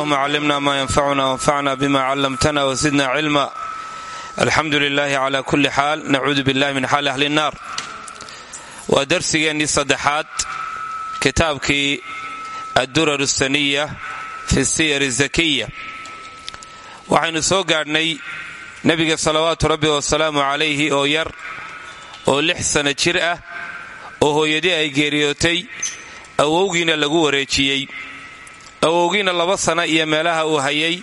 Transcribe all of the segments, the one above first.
allahuma callimna maa yanfacuna wanfacna bima callamtana wasidna cilma alxamdu lilahi cala kulli xaal nacuudu billahi min xaali ahli nnaar waa darsigeennii saddexaad kitaabkii addurar saniya fi siyar zakiya waxaynu soo gaadhnay nebiga salawaatu rabbi wasalaamu calayhi oo yar oo lix sana jir ah oo hooyadii ay geeriyootay awowgiina lagu wareejiyey awowgiina laba sana iyo meelaha uu hayay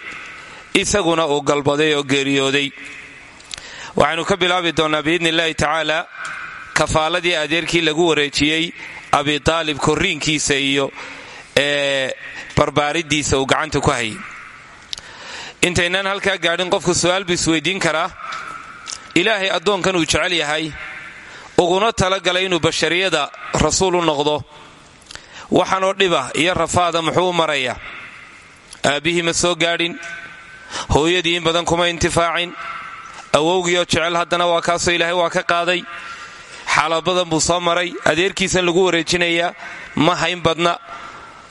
isaguna uu galbaday oo geeriyooday. Waxaynu ka bilaabi doonnaa biidni illaahi tacaala kafaaladii adeerkii lagu wareejiyey abitaalib korriinkiisa iyo ee barbaaridiisa uu gacanta ku hayay. Intaynaan halkaa gaadhin qofku su'aal buu isweydiin karaa. Ilaahay addoonkan uu jecel yahay. Uguna talagalay inuu bashariyada rasuul u noqdo waxaanoo dhiba iyo rafaada muxuu u maraya. Aabbihii ma soo gaadhin. Hooyadii in badan kuma intifaacin. Awowgiioo jecel haddana waa kaasoo ilaahay waa ka qaaday. Xaalad badan buu soo maray. Adeerkiisan lagu wareejinayaa. Ma hayn badna.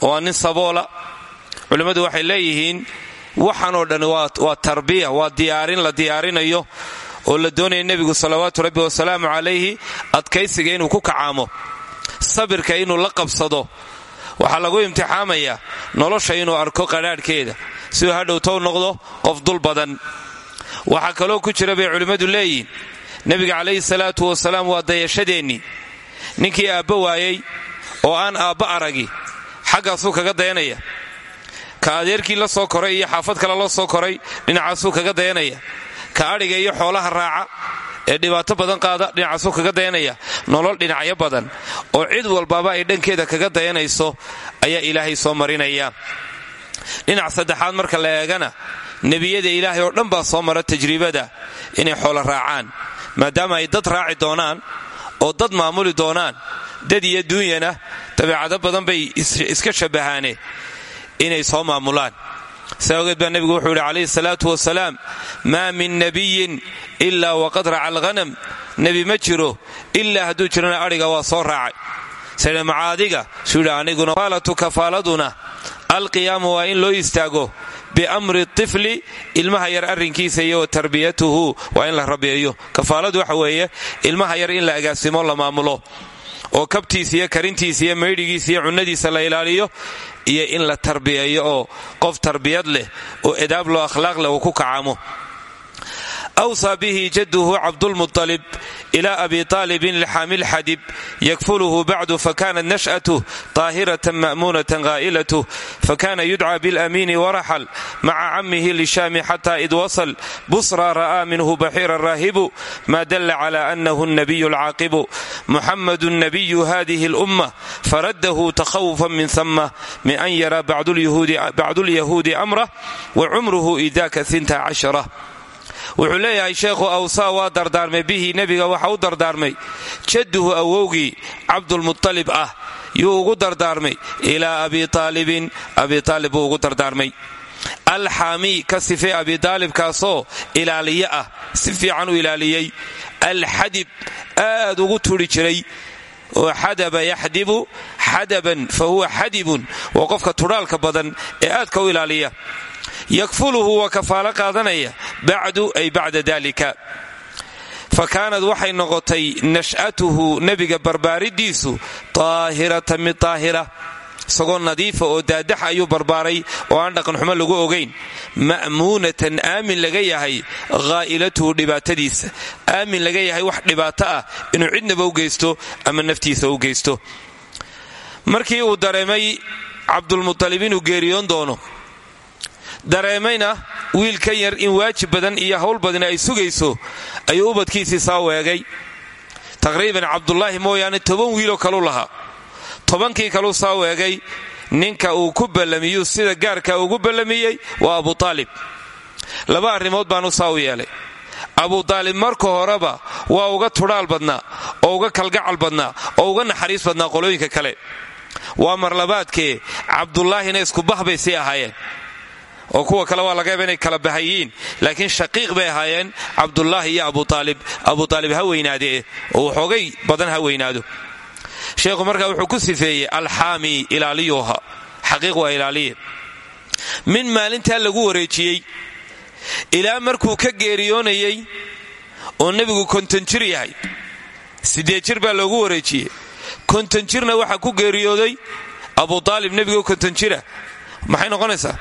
Waa nin saboola. Culimmadu waxay leeyihiin waxaanoo dhan waa tarbiya waa diyaarin la diyaarinayo oo la doonaya nebigu salawaatu rabbi wasalaamu calayhi adkaysiga inuu ku kacaamo sabirka inuu la qabsado. Waxaa lagu imtixaamayaa nolosha inuu arko qadhaadhkeeda siduu hadhowtow noqdo qof dul badan. Waxaa kaloo ku jira bay culimmadu leeyihiin. Nebiga calayhi salaatu wasalaam waa dayashadeennii ninkii aabba waayey oo aan aabba aragi xaggaasuu kaga dayanaya. Ka adeerkii la soo koray iyo xaafad kale la soo koray dhinacaasuu kaga dayanaya. Ka adhiga iyo xoolaha raaca ee dhibaato badan qaada dhinacaasuu kaga dayanaya nolol dhinacyo badan. oo cid walbaba ay dhankeeda kaga dayanayso ayaa ilaahay soo marinaya. dhinac saddexaad marka la eegana nebiyada ilaahay oo dhan baa soo mara tajribada inay xoolo raacaan. maadaama ay dad raaci doonaan oo dad maamuli doonaan dad iyo duunyana dabeecado badan bay iska shabahaane inay soo maamulaan saa ogeed baa nebigu wuxuu yidhi calayhi salaatu wasalaam maa min nabiyin ilaa waqad raca alghanam. Nebi ma jiro ilaa hadduu jirana adhiga waa soo raacay. Sida macaadiga suu yidhi aniguna kafaalatu kafaaladuna alqiyaamu waa in loo istaago biamri tifli ilmaha yar arrinkiisa iyo wa tarbiyatuhu waa in la rabeeyo kafaaladu waxa weeye ilmaha yar in la agaasimo la maamulo oo kabtiisa iyo karintiisa iyo maydhigiisa iyo cunnadiisa la ilaaliyo iyo in la tarbiyeeyo oo qof tarbiyad leh oo edaab loo akhlaaq leh uu ku kacaamo awsaa bihi jadduhu cabdulmualib ilaa abi aalibin lixaamil xadib yakfuluhu bacdu fakanat nash'atuh taahiratan ma'muunatan haa'ilatuh fakana yudcaa bilamiini waraxal maca cammihi lishaami xataa id wasal busra ra'aa minhu baxiira raahibu ma dalla cala annahu nabiyu lcaaqibu muxamadu nabiyu hadihi lumma faraddahu takhawufan min hama min an yaraa bacdulyahuudi amrah wa cumruhu idaaka inta cashara wuxuu leeyahay sheekhu awsaa waa dardaarmay. Bihi nebiga waxa u dardaarmay. Jadduhu awowgii cabdulmutalib ah yuu ugu dardaarmay. Ilaa abi aalibin abi aalib buu ugu dardaarmay. Alxaami ka sifee abitaalibkaasoo ilaaliye ah si fiican u ilaaliyey. Alxadib aad ugu turi jiray. Oo xadaba yaxdibu xadaban fa huwa xadibun. Waa qofka tudhaalka badan ee aadka u ilaaliya yakfuluhu waa kafaalo qaadanaya bacdu ay bacda dalika fa kaanad waxay noqotay nash'atuhu nebiga barbaaridiisu taahiratan mid taahira. Isagoo nadiifa oo daadax ayuu barbaaray oo aan dhaqanxumo lagu ogayn ma'muunatan aamin laga yahay ghaa'ilatuhu dhibaatadiisa. Aamin laga yahay wax dhibaato ah inuu cidnaba u geysto ama naftiisa u geysto. Markii uu dareemay cabdulmutalib inuu geeriyoon doono dareemayna wiilkan yar in waajib badan iyo hawl badan ay sugayso ayuu ubadkiisii saa weegay. Taqriiban cabdulaahi mooyaane toban wiiloo kalu lahaa. Tobankii kaluu saa weegay ninka uu ku ballamiyuu sida gaarka ugu ballamiyey waa abu aalib laba arrimood baanu saa u yeelay. Abu aalib marka horeba waa uga tudhaal badnaa oo uga kalgacal badnaa oo uga naxariis badnaa qolooyinka kale. Waa marlabaadkee cabdullaahina iskubah bay sii ahaayeen oo kuwa kale waa laga yaaba inay kala bahayiin laakiin shaqiiq bay ahaayeen cabdulaahi iyo abuaalib abuaalib ha weynaadee oo waxoogay badan ha weynaado. Sheekhu markaa wuxuu ku sifeeyey alxaami ilaaliyuha xaqiiq waa ilaaliye. Min maalintaa lagu wareejiyey ilaa markuu ka geeriyoonayey oo nebigu konton jir yahay. Siddeed jir baa loogu wareejiyey. Konton jirna waxaa ku geeriyooday abu aalib nebigoo konton jira. Maxay noqonaysaa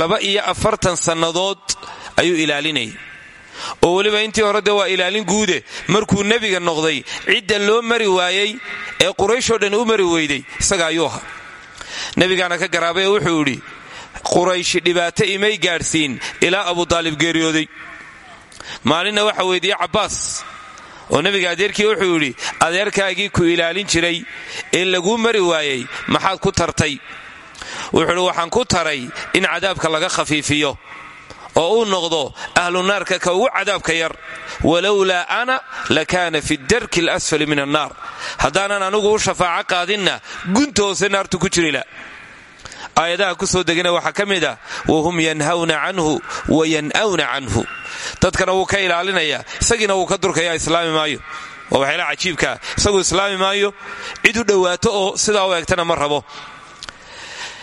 laba iyo afartan sannadood ayuu ilaalinayay oo weliba intii hore dee waa ilaalin guude markuu nebiga noqday cidda loo mari waayey ee qurayshoo dhan u mari weyday isaga ayuu ahaa. Nebigaana ka garaabay oo wuxuu idhi qurayshi dhibaato imay gaadhsiin ilaa abu daalib geeriyooday. Maalinna waxa weydiiyey cabbaas oo nebiga adeerkii wuxuu yidhi adeerkaagii ku ilaalin jiray ee laguu mari waayey maxaad ku tartay wuxuu idhi waxaan ku taray in cadaabka laga khafiifiyo oo uu noqdo ahlu naarka ka ugu cadaabka yar. Walowlaa ana lakaana fi darki alasfali min annaar haddaanan anigu u shafaaco qaadinna gunta hoose naartu ku jirila. Aayadaha ku soo degana waxaa ka mid ah wahum yanhawna canhu wa yan'awna canhu. Dadkana wuu ka ilaalinaya isagiina wuu ka durkaya islaami maayo. Waa waxyaala cajiibkaa isagu islaami maayo cid u dhowaato oo sidaa u egtana ma rabo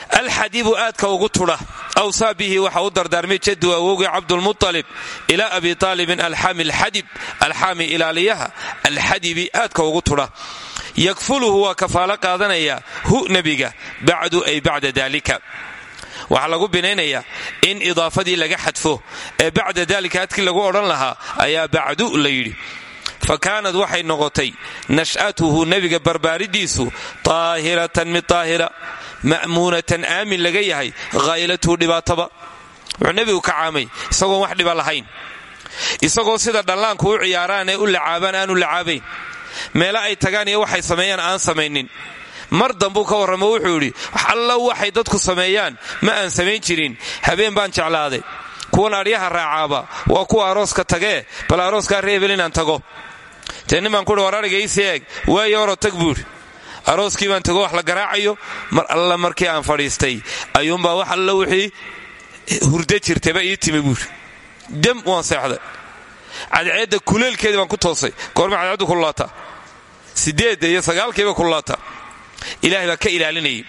alxadibu aadka ugu tudha awsaa bihi waxa u dardaarmay jadu awowgii cabdulmualib ilaa abi aalibin alxami alxadib alxaami ilaaliyaha alxadibi aadka ugu tudha yakfuluhu waa kafaalo qaadanaya hu nebiga bacdu ay bacda dalika waxaa lagu binaynayaa in idaafadii laga xadfo ee bacda dalika hadkii lagu odhan lahaa ayaa bacdu la fa kaanad waxay noqotay nash'atuhu nebiga barbaaridiisu taahiratan mid taahira ma'muunatan aamin laga yahay haylatuhu dhibaataba wuxuu nebigu ka caamay isagoon wax dhiba lahayn isagoo sida dhallaanku u ciyaaraan ee u lacaabaan aanu lacaabayn meele ay tagaan iyo waxay sameeyaan aan samaynin mar dambuu ka warramo wuxuu yidhi alla waxay dadku sameeyaan ma aan samayn jirin habeen baan jeclaaday kuwan adhyaha raacaaba waa kuwa arooska tagee bal arooskaa reebel inaan tago dee nin baan kuhi war ariga iisii eeg waayo oro tag buudhi arooskii baan tago wax la garaacayo mar alla markii aan fadhiistay. Ayuumbaa wax alla wixii hurda jirtaba ii timi buuri dam waan seexday. Cadceedda kuleelkeedii baan ku toosay. Goorma cadceeddu kululaataa sideedda iyo sagaalkiiba kululaataa ilaahay baa ka ilaalinayay.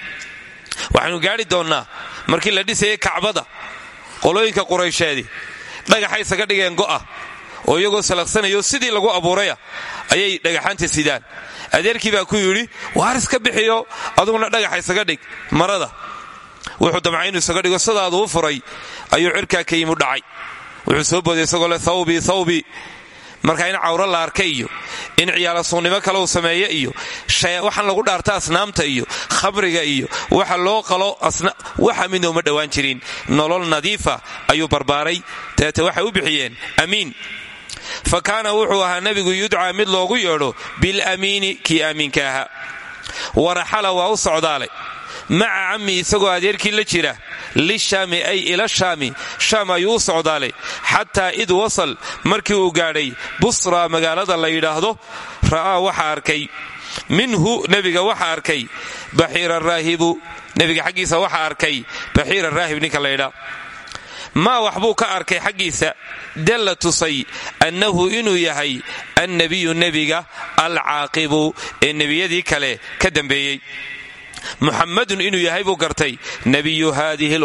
Waxaynu gaadhi doonnaa markii la dhisayay kacbada qolooyinka quraysheedii dhagaxay isaga dhigeen go'a oo iyagoo salaqsanayo sidii lagu abuuraya ayay dhagaxaanta sidaan adeerkii baa ku yidhi waar iska bixiyo? Aduguna dhagaxa isaga dhig. Marada wuxuu damcay isaga dhigo sidaaduu furay ayuu cirkaa ka yimu dhacay. Wuxuu soo booday isagoo le thawbii thawbii marka in cawro la arka iyo in ciyaala suunnimo kale uu sameeye iyo waxaan lagu dhaarta asnaamta iyo khamriga iyo waxa loo qalo waxa midna uma dhowaan jirin. Nolol nadiifa ayuu barbaaray. Dabeete waxay u bixiyeen amiin fa kaana wuxuu ahaa nebigu yudcaa mid loogu yeedho bilamiini kii aamiinka ahaa waraxala waa u socdaalay. Maca cammi isagoo adeerkii la jira lishaami ay ila shaami. Shaam ayuu u socdaalay. Xataa id wasal markii uu gaadhay busra magaalada la yidhaahdo ra'aa waxa arkay. Minhu nebiga waxa arkay. Baxiira raahibu nebiga xaggiisa waxa arkay. Baxiira raahib ninka laydhaa maa waxbuu ka arkay xaggiisa dalla tusay annahu inuu yahay annebiyu nebiga alcaaqibu ee nebiyadii kale ka dambeeyey. Muxammadun inuu yahay buu gartay nabiyu haadihi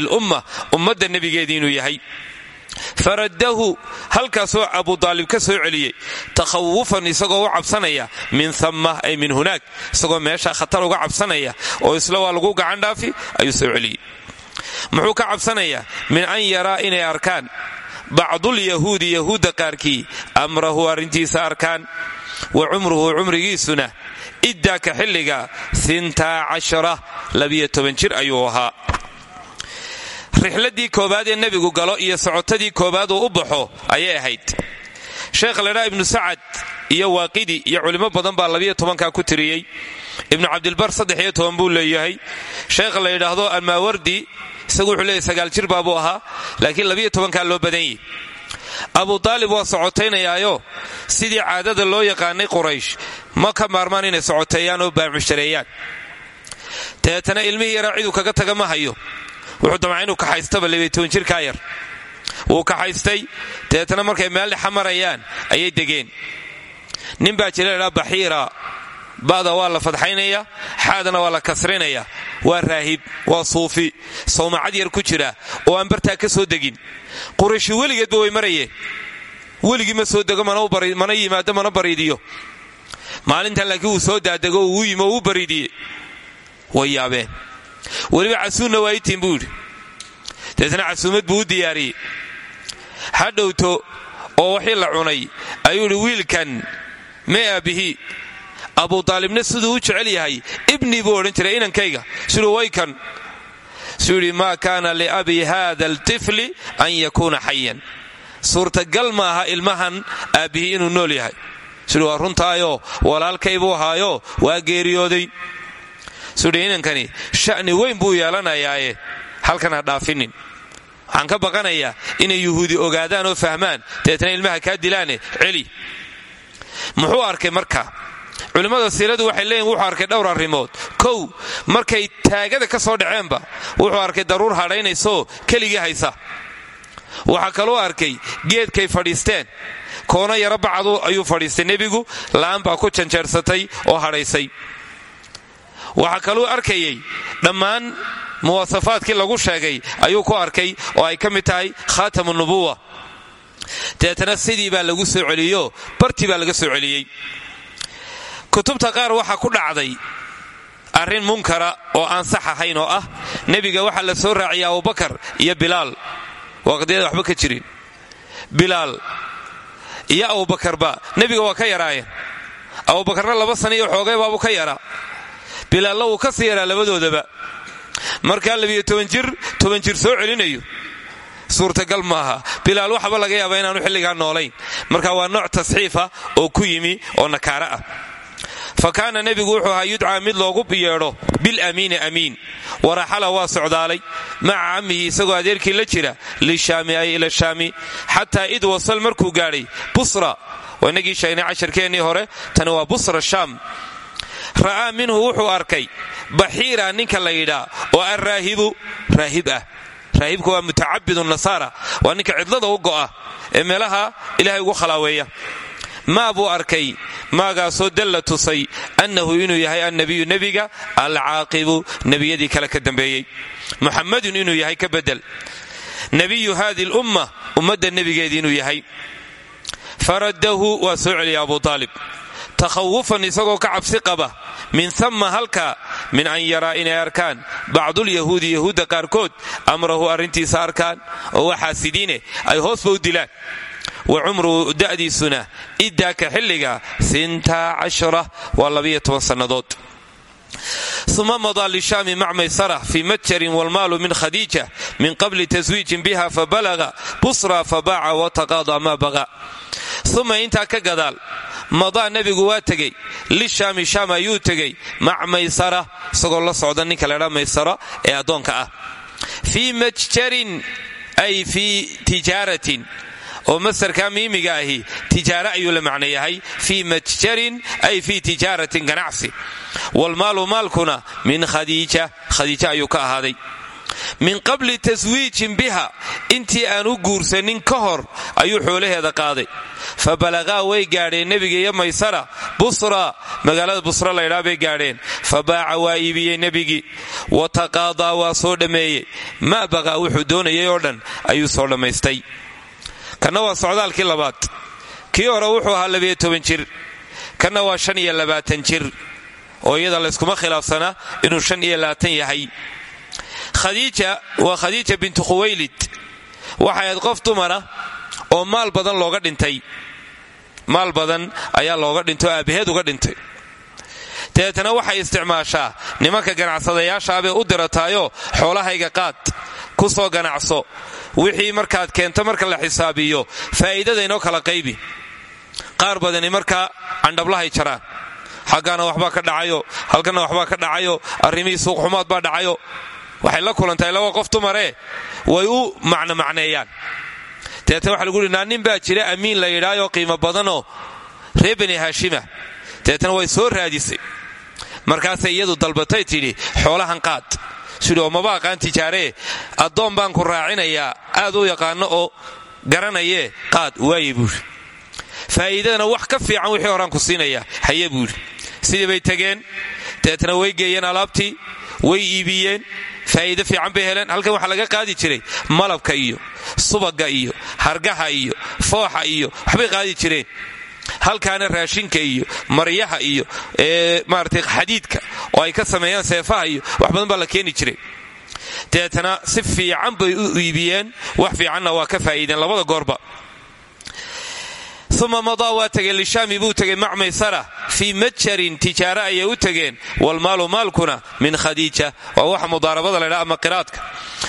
lumma ummadda nebigeedii inuu yahay. Faraddahu halkaasoo abudaalib ka soo celiyey takhawufan isagoo u cabsanaya min hamma ay min hunaag isagoo meesha khatar uga cabsanaya oo isla waa lagu gacan dhaafi ayuu soo celiyey muxuu ka cabsanayaa min an yaraa inay arkaan. Bacdulyahuudi yahuudda qaarkii amrahu arrintiisa arkaan wa cumruhu cumrigiisuna iddaaka xilliga intaa cashara jir ayuu ahaa. Rixladii koowaad ee nebigu galo iyo socotadii koowaad uu u baxo ayay ahayd. Sheekha ladhaa ibnu sacad iyo waaqidi iyo culimmo badan baa labiyo tobankaa ku tiriyey ibnu cabdilbar saddex iyo toban buu leeyahay. Sheekha la yidhaahdo almaawardi isagu wuxuu leeyahy sagaal jir baabuu ahaa laakiin labiyo tobankaa loo badan abu aalib waa socotaynayaayo sidii caadada loo yaqaanay quraysh. Ma ka maarmaan inay socoteeyaan oo baamushtareeyaan dabeetana ilmihii yaraa ciduu kaga taga ma hayo. Wuxuu damca inuu kaxaystaba labaytoban jirkaa yar. Wuu kaxaystay. Dabeetana markay meel dhexa ayay degeen. Nin baa jira ladhaa baxiira ba'da waa la fadxaynaya xaadana waa la kasrinaya. Waa raahib waa suufi sawmacad yar ku jira oo aan bartaa ka soo degin. Qurayshi weligeedba way marayeen weligii ma soo dego mana yimaado mana bariidiyo. Maalintan laakiin wuu soo daadego uu yimi oo u bariidiyey way yaabeen. Weliba casuunna waa itiin buu yidhi. Deetna casuumad buu u diyaariyey. Ha dhowto oo waxii la cunay ayuu idhi wiilkan mee aabihi abu aalibna siduu u jecel yahay? Ibnii buu odhan jiray inankayga siduu waykan. Suu yidhi maa kaana liabi hada altifli an yakuuna xayan suurtagal maaha ilmahan aabbihii inuu nool yahay. Siduu waa walaalkay buu ahaayo waa geeriyooday. Suudhi inankani sha'ni weyn buu yeelanayaaye halkan ha dhaafinin. Waxaan ka baqanayaa inay yuhuudi ogaadaan oo fahmaan deetna ilmaha kaa dilaane celi. Muxuu arkay marka culimmada siiradu waxay leeyihiin wuxuu arkay dhowr arrimood. Kow markay taagada ka soo dhaceenba wuxuu arkay daruur hadhaynaysaoo keligii haysa. Waxaa kaluu arkay geedkay fadhiisteen. Koona yaro bacdu ayuu fadhiistay nebigu la'aan ku janjeersatay oo hadhaysay. Waxaa kaluu arkayay dhammaan muwasafaadkii lagu sheegay ayuu ku arkay oo ay ka mid tahay khaatamu nubuwa deetana sidii baa lagu soo celiyo bartii baa laga soo celiyey kutubta qaar waxaa ku dhacday arrin munkara oo aan sax ahayn oo ah nebiga waxaa la soo raaciyay abubakar iyo bilaal. Waaqdiyada waxba ka jirin. Bilaal iyo abubakarba nebiga waa ka yaraayeen. Abubakarna laba sana iyo xoogay baabuu ka yaraa. Bilaalna wuu ka sii yaraa labadoodaba. Markaa labiyo toban jir toban jir soo celinayo. Suurtagal maaha bilaal waxba laga yaaba inaanu xilligaa noolayn. Marka waa nooc tasxiifa oo ku yimi oo nakaara ah fa kaana nebigu wuxuu ahaa yudcaa mid loogu yeedho bilamiini amiin. Waraxala waa socdaalay maca cammihi isagoo adeerkii la jira lishaami ay ila shaami xataa id wasal markuu gaadhay busra. Waa inagii sheegnay casharkeennii hore tani waa busra shaam. Ra'aa minhu wuxuu arkay baxiira ninka la yidhaa oo an raahibu raahib ah. Raahibku waa mutacabidu nasaara waa ninka cidlada u go'a ee meelaha ilaahay ugu khalaaweeya maa buu arkay maagaasoo dalla tusay annahu inuu yahay annabiyu nebiga alcaaqibu nebiyadii kale ka dambeeyey. Muxammadun inuu yahay ka bedel. Nebiyu hadi lumma ummadda nebigeedii inuu yahay. Faraddahu waa soo celiya abu aalib takhawufan isagoo ka cabsi qaba min ama halka min an yaraa inay arkaan. Bacdulyahuudi yahuudda qaarkood amrahu arrintiisa arkaan oo waxaasidiine ay hoosba u dilaan wa cumruhu da'diisuna idaaka xilliga sinta cashara waa labiyo toban sannadood. Uma madaa lishaami mac maysara fii matjarin walmaalu min khadiija min qabli taswiijin biha fabalaga busra fabaaca wataqaadaa maa baqa uma intaa ka gadaal madaa nebigu waa tegey lishaami shaam ayuu tegey mac maysara isagoo la socda ninka laydhaa maysara ee addoonka ah. Fii matjarin ay oo masarkaa miimiga ahi tijaare ayuu la macno yahay fii matjarin ay fii tijaaratin ganacsi. Walmaalu maalkuna min khadiija khadiija ayuu ka ahaaday. Min qabli taswiijin biha intii aan u guursanin ka hor ayuu xoolaheeda qaaday. Fa balagaa way gaadheen nebiga iyo maysara busra magaalada busra laydhaa bay gaadheen. Fa baaca waa iibiyey nebigii wa taqaadaa waa soo dhammeeyey. Maa baqaa wuxuu doonayay oo dhan ayuu soo dhammaystay kanna waa socdaalkii labaad. Kii hore wuxuu ahaa labiyo toban jir. Kanna waa shan iyo labaatan jir oo iyada layskuma khilaafsanaa inuu shan iyo labaatan yahay. Khadiija waa khadiija bintu khuwaylid. Waxay ahayd qof dumara oo maal badan looga dhintay. Maal badan ayaa looga dhintay oo aabbaheed uga dhintay dabeetana waxay isticmaashaa nimanka ganacsadayaashaabay u dirataayoo xoolahayga qaad ku soo ganacso. Wixii markaad keento marka la xisaabiyo faa'iidada inoo kala qaybi. Qaar badani markaa candhablahay jaraan. Xaggaana waxbaa ka dhacayo halkana waxbaa ka dhacayo arrimihii suuqxumaad baa dhacayo. Waxay la kulantahay laba qof dumaree way u macnomacneeyaan dabeetna waxa lagu uhi naa nin baa jira amiin la yidhaayoo qiimo badanoo reer bani haashima. Dabeetna way soo raadisay markaasay iyadu dalbatay tidhi xoolahan qaad. Sidhi oo maba aqaan tijaaree addoon baan ku raacinayaa. Aad u yaqaano oo garanayee qaad waaye buuhi faa'iidadana wax ka fiican wixii horaan ku siinaya haye buuhi sidii bay tegeen deetna way geeyeen alaabtii way iibiyeen faa'iido fiican bay heleen. Halkan waxaa laga qaadi jiray malabka iyo subaga iyo hargaha iyo fooxa iyo waxbay qaadi jireen halkaana raashinka iyo maryaha iyo maarata xadiidka oo ay ka sameeyaan seefaha iyo wax badan baa la keeni jiray. Deetana si fiican bay u iibiyeen wax fiicanna waa ka faa'iideen labada goorba uma madaa waa tegeen lishaami buu tegey mac maysara fii matjarin tijaara ayay u tegeen walmaalu maalkuna min khadiija waa waxa mudaarabada laydhaa ama qiraadka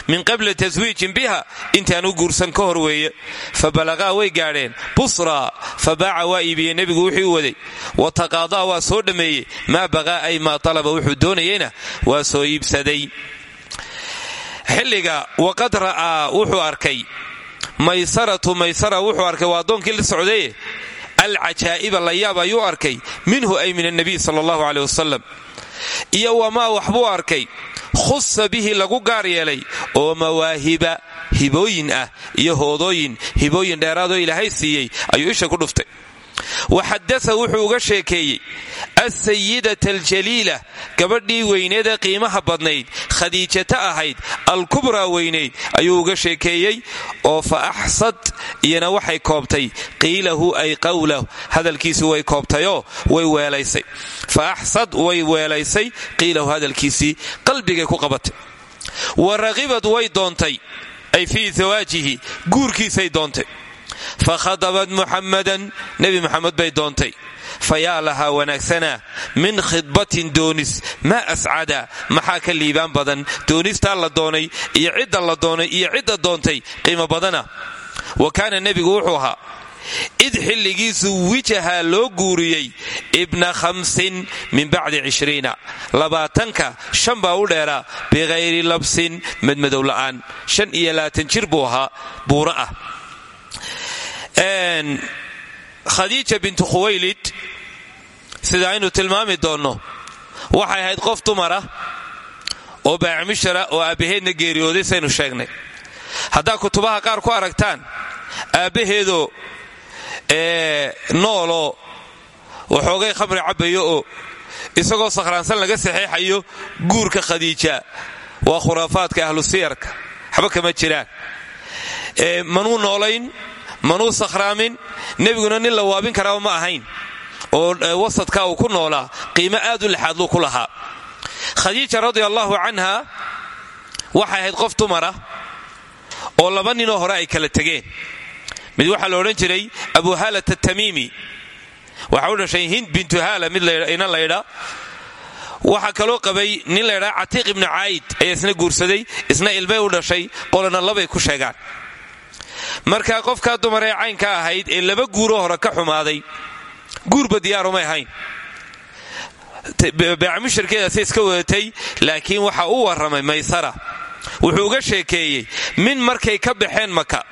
min qabli taswiijin biha intaan u guursan ka hor weeye fa balaqaa way gaadheen busraa fa baaca waa iibiyey nebigu wuxuu u waday wa taqaadaa waa soo dhammeeyey maa baqaa ay maa talaba wuxuu doonayeyna waa soo iibsaday xilliga waqad ra'aa wuxuu arkay maysaratu maysara wuxuu arkay waa addoonkii la socdaye alcajaa'iba la yaab ayuu arkay. Minhu ay min annabiy sala allahu caleh wasalam iyo wamaa waxbuu arkay. Khusa bihi lagu gaar yeelay. Oo mawaahiba hibooyin ah iyo hoodooyin hibooyin dheeraadoo ilaahay siiyey. Ayuu isha ku dhuftay waxadasa wuxuu uga sheekeeyey asayidata aljaliila gabadhii weyneedee qiimaha badnayd khadiijata ahayd alkubraa weynayd ayuu uga sheekeeyey oo fa axsad iyana waxay koobtay qiilahu ay qawlahu hadalkiisii way koobtayoo way weelaysay. Fa axsad way weelaysay qiilahu hadalkiisii qalbigay ku qabatay. Wa raqibad way doontay ay fii zawaajihi guurkiisay doontay fakhadabad muxammadan nebi muxamed bay doontay fa yaa lahaa wanaagsanaa min khidbatin doonis maa ascada maxaa ka liibaan badan doonistaa la doonay iyo cidda la doonay iyo cidda doontay qiimo badana wa kaana nebigu wuxuu ahaa id xilligiisu wijaha loo guuriyey ibna khamsin min bacdi cishriina labaatanka shan baa u dheeraa bikhayri labsin madmadow la'aan shan iyo labaatan jir buu ahaa buuro ah khadiija bintu khuwaylid sida aynu tilmaami doonno waxay ahayd qof dumara oo baacimishara oo aabbaheedna geeriyooday saynu sheegnay. Haddaa kutubaha qaar ku aragtaan aabbaheedoo nooloo waxoogay khamri cabbayo oo isagoo sakhraansan laga saxeexayo guurka khadiija waa khuraafaadka ahlu siyarka. Waxba kama jiraan. Manuu noolayn manuu sakhraamin nebiguna nin la waabin karaaba ma ahayn. Oo wasadka uu ku noolaa qiimo aad u lixaadluu ku lahaa. Khadiija radia allaahu canha waxay ahayd qof dumara oo laba ninoo hore ay kala tegeen. Mid waxaa la odhan jiray abu haalat atamiimi waxa u dhashay hind bintu haala mid ina laydha waxaa kaloo qabay nin laydhaa catiiq ibnu caayid ayaa isna guursaday isna ilmay u dhashay qolana labay ku sheegaan marka qofkaa dumar ee caynka ahayd ee laba guuro hore ka xumaaday guurba diyaarumay ahayn. Baacmushirkeedaasay iska wadatay laakiin waxa u warramay maysara. Wuxuu uga sheekeeyey min markay ka baxeen maka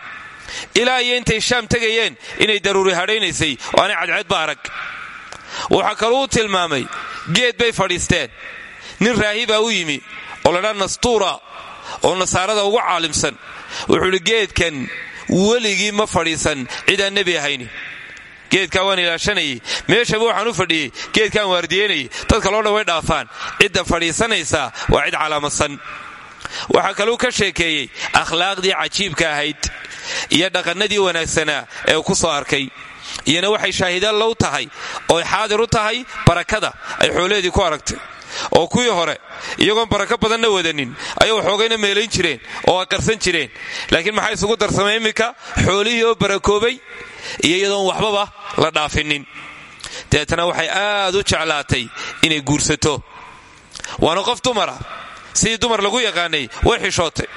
ilaa iyo intay shaam tegayeen inay daruuri hadhaynaysay oo aanay cadceedba arag. Waxaa kaluu tilmaamay geed bay fadhiisteen. Nin raahibaa u yimi oo ladhaa nastuura oo nasaarada ugu caalimsan. Wuxuu idhi geedkan weligii ma fadhiisan. Cidaan nebi ahayni. Geedkaa waan ilaashanayay. Meeshaba waxaan u fadhiyey geedkaan waardiyeynayay. Dadka loo dhan way dhaafaan. Cidda fadhiisanaysaa waa cid calaamadsan waxaa kaluu ka sheekeeyey akhlaaqdii cajiibka ahayd iyo dhaqannadii wanaagsanaa ee uu ku soo arkay. Iyana waxay shaahidaan low tahay. Ooy xaadir u tahay barakada. Ay xoolaheedii ku aragtay oo kuwii hore iyagoon barako badanna wadanin ayay waxoogayna meelayn jireen oo qarsan jireen. Laakiin maxaa isugu darsamay iminka? Xoolihii oo barakoobay iyo iyadoon waxbaba la dhaafinin. Deetana waxay aad u jeclaatay inay guursato. Waana qof dumara. Sidii dumar lagu yaqaanay way xishootay.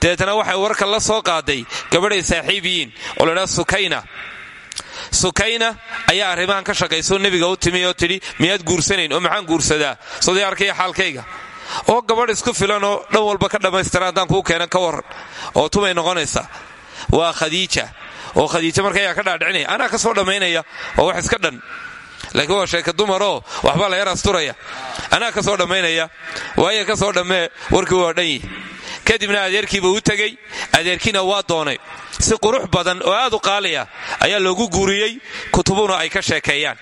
Deetana waxay warka la soo qaaday gabadhay saaxiib yihiin oo ladhaa sukayna sukayna ayaa arrimahan ka shaqayso nebiga u timi oo tidhi miyaad guursanayn oo maxaan guursadaa? Sodii arkaya xaalkayga. Oo gabadh isku filan oo dhan walba ka dhammaystira haddaan kuu keenan ka waran oo tumay noqonaysaa waa khadiija. Oo khadiija marka ayaa ka dhaadhicinaya anaa ka soo dhammaynaya oo wax iska dhan. Laakiin waa sheeka dumaroo waxbaa la yar asturaya. Anaa ka soo dhammaynaya. Waayo ka soo dhammee warkii waa dhan yihi kadibna adeerkiiba u tegey adeerkiina waa doonay. Si qurux badan oo aad u qaaliya ayaa loogu guuriyey kutubuna ay ka sheekeeyaan.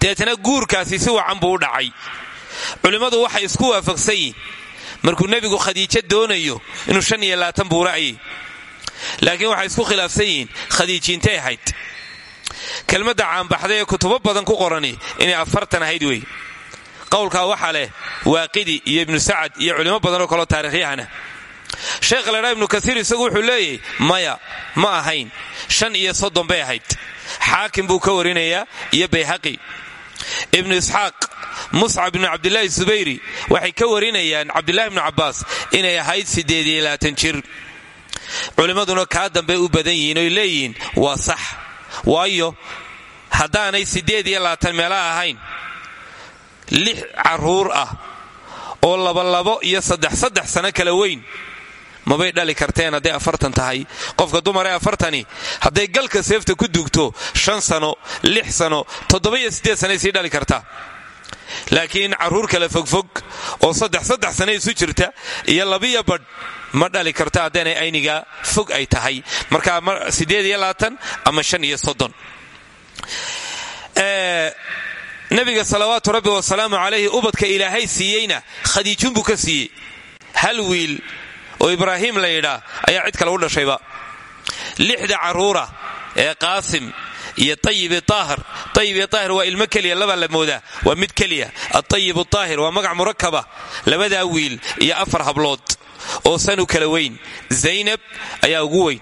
Deetana guurkaasi si wacan buu u dhacay. Culimmadu waxay isku waafaqsan yihiin markuu nebigu khadiijo doonayo inuu shan iyo labaatan buura ayay laakiin waxay isku khilaafsan yihiin khadiijiintay ahayd. Kelmadda caanbaxday ee kutubo badan ku qorani inay afartan ahayd wey qowlkaa waxaa leh waaqidi iyo ibnu sacad iyo culimo badan oo kaleo taariikhyahana. Sheekh ladhaa ibnu kasiir isagu wuxuu leeyahy maya ma ahayn. Shan iyo soddon bay ahayd. Xaakim buu ka warinayaa iyo bayhaqi. Ibnu isxaaq muscab ibnu cabdilaahi subayri waxay ka warinayaan cabdillahi ibnu cabbaas inay ahayd siddeed iyo labaatan jir. Culimmaduna kaa dambey u badan yihiin oy leeyihiin waa sax. Waayo haddaanay siddeed iyo labaatan meelaha ahayn lix carruur ah oo labalabo iyo saddex saddex sano kala weyn. Mabay dhali karteen hadday afartan tahay. Qofka dumaree afartani hadday galka seefta ku duugto shan sano lix sano toddoba iyo siddeed sanay sii dhali kartaa laakiin carruur kale fogfog oo saddex saddex sana isu jirta iyo labiyo badh ma dhali karto haddaynay ayniga fog ay tahay. Marka siddeed iyo labaatan ama shan iyo soddon nabiga salawaatu rabbi wasalaamu calayhi ubadka ilaahay siiyeyna khadiijun buu ka siiyey. Hal wiil oo ibraahim la yidhaa ayaa cid kale u dhashayba. Lixda carruura ee qaasim iyo tayibi taahir. Tayibi taahir waa ilmo keliya labaa la moodaa waa mid keliya. Atayibu taahir waa magac murakaba labadaa wiil iyo afar hablood. Oo sanu kala weyn. Zaynab ayaa ugu weyn.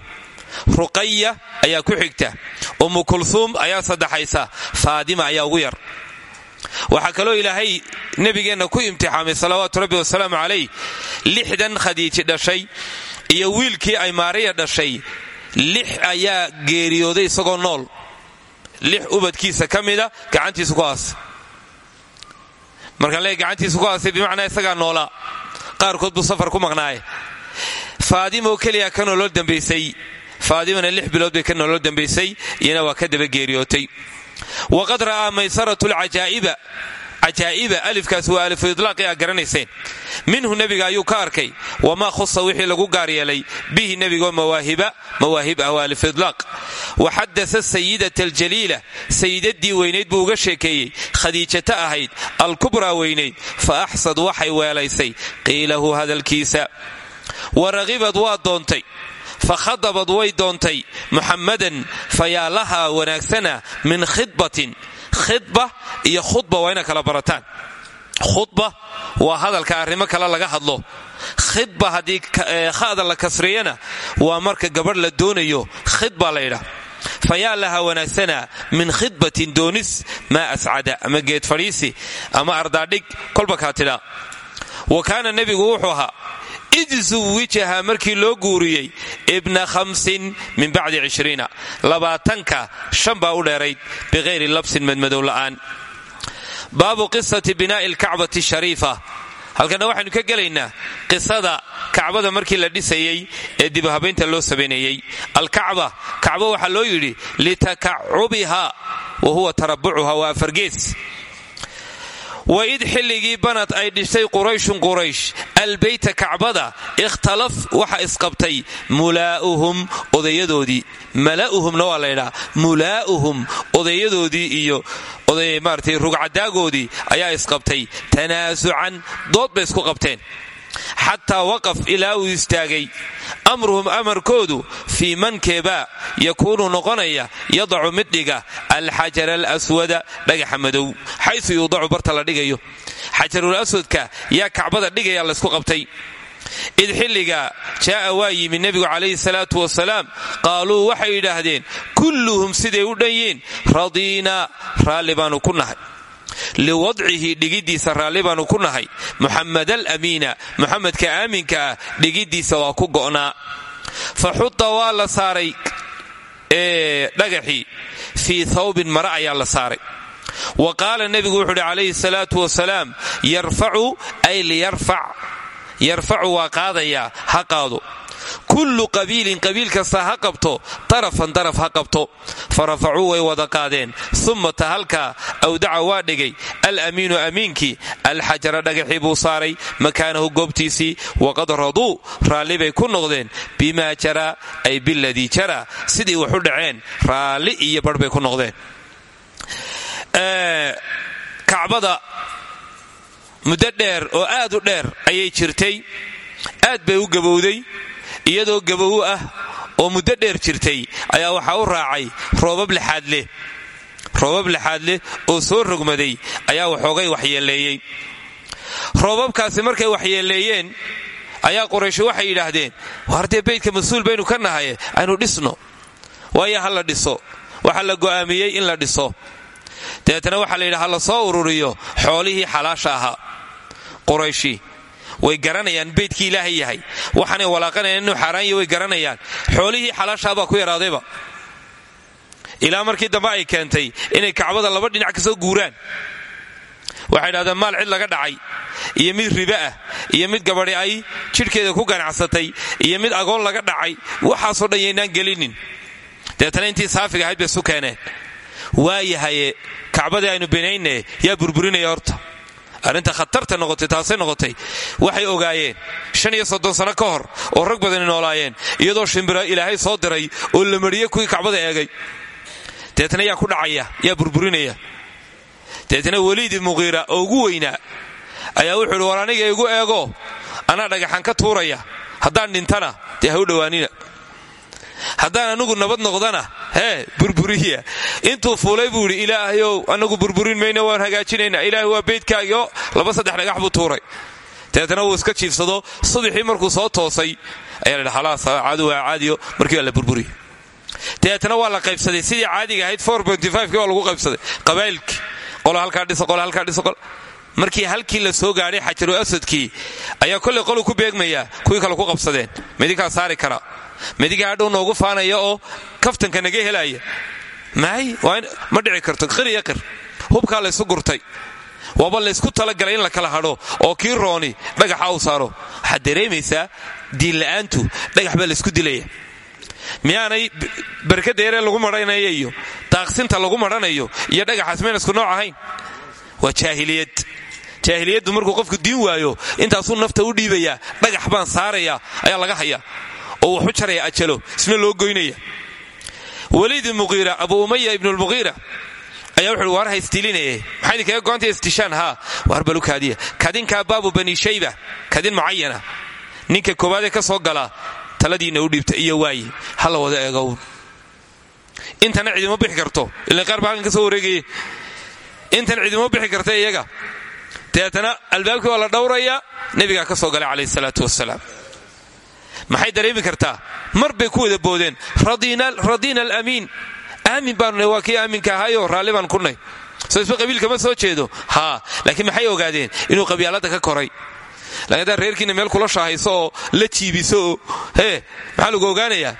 Ruqaya ayaa ku xigta. Umu kulhuum ayaa saddexaysa. Faadima ayaa ugu yar waxaa kaloo ilaahay nebigeenna ku imtixaamay salawaatu rabbi wasalaamu calayh lixdan khadiiji dhashay iyo wiilkii ay maariya dhashay. Lix ayaa geeriyooday isagoo nool. Lix ubadkiisa ka mida gacantiisu ku aasay. Markaan leey gacantiisu ku aasay bimacnaa isagaa noolaa qaarkood buu safar ku maqnaaye. Faadimoo keliya ka nolol dambaysay. Faadimana lix bilood bay ka nolol dambaysay iyana waa ka daba geeriyootay waqad ra'aa maysaratu lcajaa'iba cajaa'iba alifkaas waa alifu idlaaqi a garanayseen minhu nebiga ayuu ka arkay wamaa khusa wixii lagu gaar yeelay bihi nebigoo mawaahiba mawaahib ah waa alifu idlaaq wa xadasa sayidata aljaliila sayidadii weynayd buu uga sheekeeyey khadiijata ahayd alkubraa weynayd fa axsad waxay weelaysay qiilahu hadalkiisa wa raqibad waa doontay fakhadabad way doontay muxammadan fayaa lahaa wanaagsana min khidbatin khidba iyo khudba waa ina kala barataan khudba waa hadalka arrimo kale laga hadlo khidba haddii khada la kasriyana waa marka gabadh la doonayo khidba laydha fayaa lahaa wanaagsana min khidbatin doonis maa ascada ama geed fadhiisi ama ardaadhig kolba kaa tidhaa wa kaana nebigu wuxuu ahaa id suwijaha markii loo guuriyey ibna hamsin min bacdi cishriina. Labaatanka shan baa u dheerayd biqayri labsin madmadow la'aan. Baabu qisati binaa'i alkacbati shariifa. Halkanna waxaynu ka gelaynaa qisada kacbada markii la dhisayey ee dibuhabaynta loo sabaynayey alkacba kacba waxaa loo yidhi litakacubiha wa huwa tarabucuha waa afargees waid xilligii banad ay dhishay qurayshun quraysh albeyta kacbada ikhtalaf waxa isqabtay mulaa'uhum odayadoodii. Mala'uhumna waa laydhaa mulaa'uhum odayadoodii iyo maarata rugcadaagoodii ayaa isqabtay. Tanaasucan dood bay isku qabteen xataa waqaf ilaa uu istaagay. Amruhum amarkoodu fii mankeebaa yakuunu noqonaya yadacu mid dhiga alxajar alaswada dhagaxa madow xaysu yuudacu barta la dhigayo. Xajarul aswadka yaa kacbada dhigaya laysku qabtay. Id xilliga jaa'a waa yimi nebigu calayhi salaatu wasalaam qaaluu waxay yidhaahdeen kulluhum siday u dhan yiin radiinaa raalli baanu ku nahay liwadcihi dhigiddiisa raalli baanu ku nahay. Muxamed alamiina muxamedka aaminka ah dhigiddiisa waa ku go'naa. Fa xuta waa la saaray dhagaxii fii thawbin mara ayaa la saaray. Wa qaala nebigu wuxuu uhi calayhi salaatu wasalaam yarfacu ay liyarfac. Yarfacu waa qaadayaa ha qaado kullu qabiilin qabiil kasta ha qabto darafan daraf ha qabto. Fa rafacuu way wada qaadeen. Uma ta halkaa awdaca waa dhigay. Alamiinu amiinkii alxajara dhagaxii buu saaray. Makaanahu goobtiisii waqad raduu raalli bay ku noqdeen. Bimaa jaraa ay biladii jaraa sidii wax u dhaceen raalli iyo barh bay ku noqdeen. Kacbada muddo dheer oo aad u dheer ayay jirtay. Aad bay u gabowday iyadoo gabow ah oo muddo dheer jirtay ayaa waxaa u raacay roobab lixaad leh. Oo soo rogmaday ayaa waxoogay waxyeeleeyey. Roobabkaasi markay waxyeeleeyeen ayaa quraysho waxay yidhaahdeen hardee beydka mas'uul baynu ka nahay aynu dhisno. Waayo ha la dhiso. Waxaa la go'aamiyey in la dhiso. Dabeetana waxaa la yidhi ha la soo ururiyo xoolihii xalaasha ahaa. Qurayshi way garanayaan beydkii ilaahay yahay. Waxaanay walaaqanayan inuu xaaraanya way garanayaan. Xoolihii xalaashaa baa ku yaraadayba. Ilaa markii dambe ay keentay inay kacbada laba dhinac ka soo guuraan. Waxay idhahdeen maal cid laga dhacay iyo mid ribe ah iyo mid gabadhi ay jidhkeeda ku ganacsatay iyo mid agoon laga dhacay waxaasoo dhan yaynaan gelinin. Deetana intii saafiga ahayd bay isu keeneen. Waayahaye kacbadii aynu binayne yaa burburinaya horta arrinta khatarta noqotay taasay noqotay. Waxay ogaayeen shan iyo soddon sano ka hor oo rag badani noolaayeen iyadoo shimbira ilaahay soo diray oo la mariyey kuwii kacbada eegay. Deetna yaa ku dhacaya yaa burburinaya. Deetna weliidi muqiira oo ugu weynaa. Ayaa wuxuu idhi war aniga igu eego anaa dhagaxan ka tuuraya. Haddaan dhintana dee ha u dhowaanina. Haddaan anigu nabad noqdana hee burburiya intuu fuulay buu idhi ilaahayow anagu burburin mayna waan hagaajinaynaa ilaahay waa beydkaagio laba saddex dhagax buu tuuray. Dabeetana wuu iska jiifsado. Subaxii markuu soo toosay ayaa ladhi khalaas caadu waa caadiyo. Markii la burburiya dabeetana waa la qaybsaday. Sidii caadiga ahayd kii waa lagu qaybsaday. Qabaa'ilkii qola halkaa dhisa qola halkaa dhisa qola markii halkii la soo gaadhay xajaru asadkii ayaa kollay qolu ku beegmayaa kuwii kale ku qabsadeen. Midinkaa saari kara midiga hadhow noogu faanaya oo kaftanka naga helaya ma dhici karto. Qir iyo qir hubkaa laysu gurtay. Waaba laysku talagalay in la kala hadho oo kii rooni dhagaxa u saaro. Waxaad dareemaysaa diinla'aantu dhagax baa laysku dilaya. Miyaanay barkada yaree lagu madhanayo iyo daaqsinta lagu madhanayo iyo dhagaxaas mayna isku nooc ahayn. Waa jaahiliyad. Jaahiliyaddu markuu qofku diin waayo intaasuu nafta u dhiibayaa dhagax baan saaraya ayaa laga hayaa oo waxu jaraya ajalo isna loo goynaya. Weliid muqiira abu umaya ibnulmuqiira ayaa wuxuui waar haystiilinaye maxaa idinkaga go'antay istishaan? Haa waar balu kaadiya? Kadinkaa baabu bani shayba kadin mucayana ninka koowaadee ka soo galaa taladiinna u dhiibta iyo waaye ha wada eegow. Intana cidima bixi karto. Ila qaar baa ka soo wareegaya intan cidima bixi karta iyaga. Dabeetana albaabkii waa la dhowraya nebigaa ka soo galay calayhi salaatu wasalaam maxay dareemi kartaa? Mar bay ku wada boodeen. Radiina alamiin aamin baanu nahy waa kii aaminka ahaayo raalli baan ku nahy soo isba qabiilkama soo jeedo? Haa laakiin maxay ogaadeen? Inuu qabyaalada ka koray. Laakiin haddaad reerkiina meel kula shaahayso oo la jiibiso oo maxaa lagu ogaanayaa?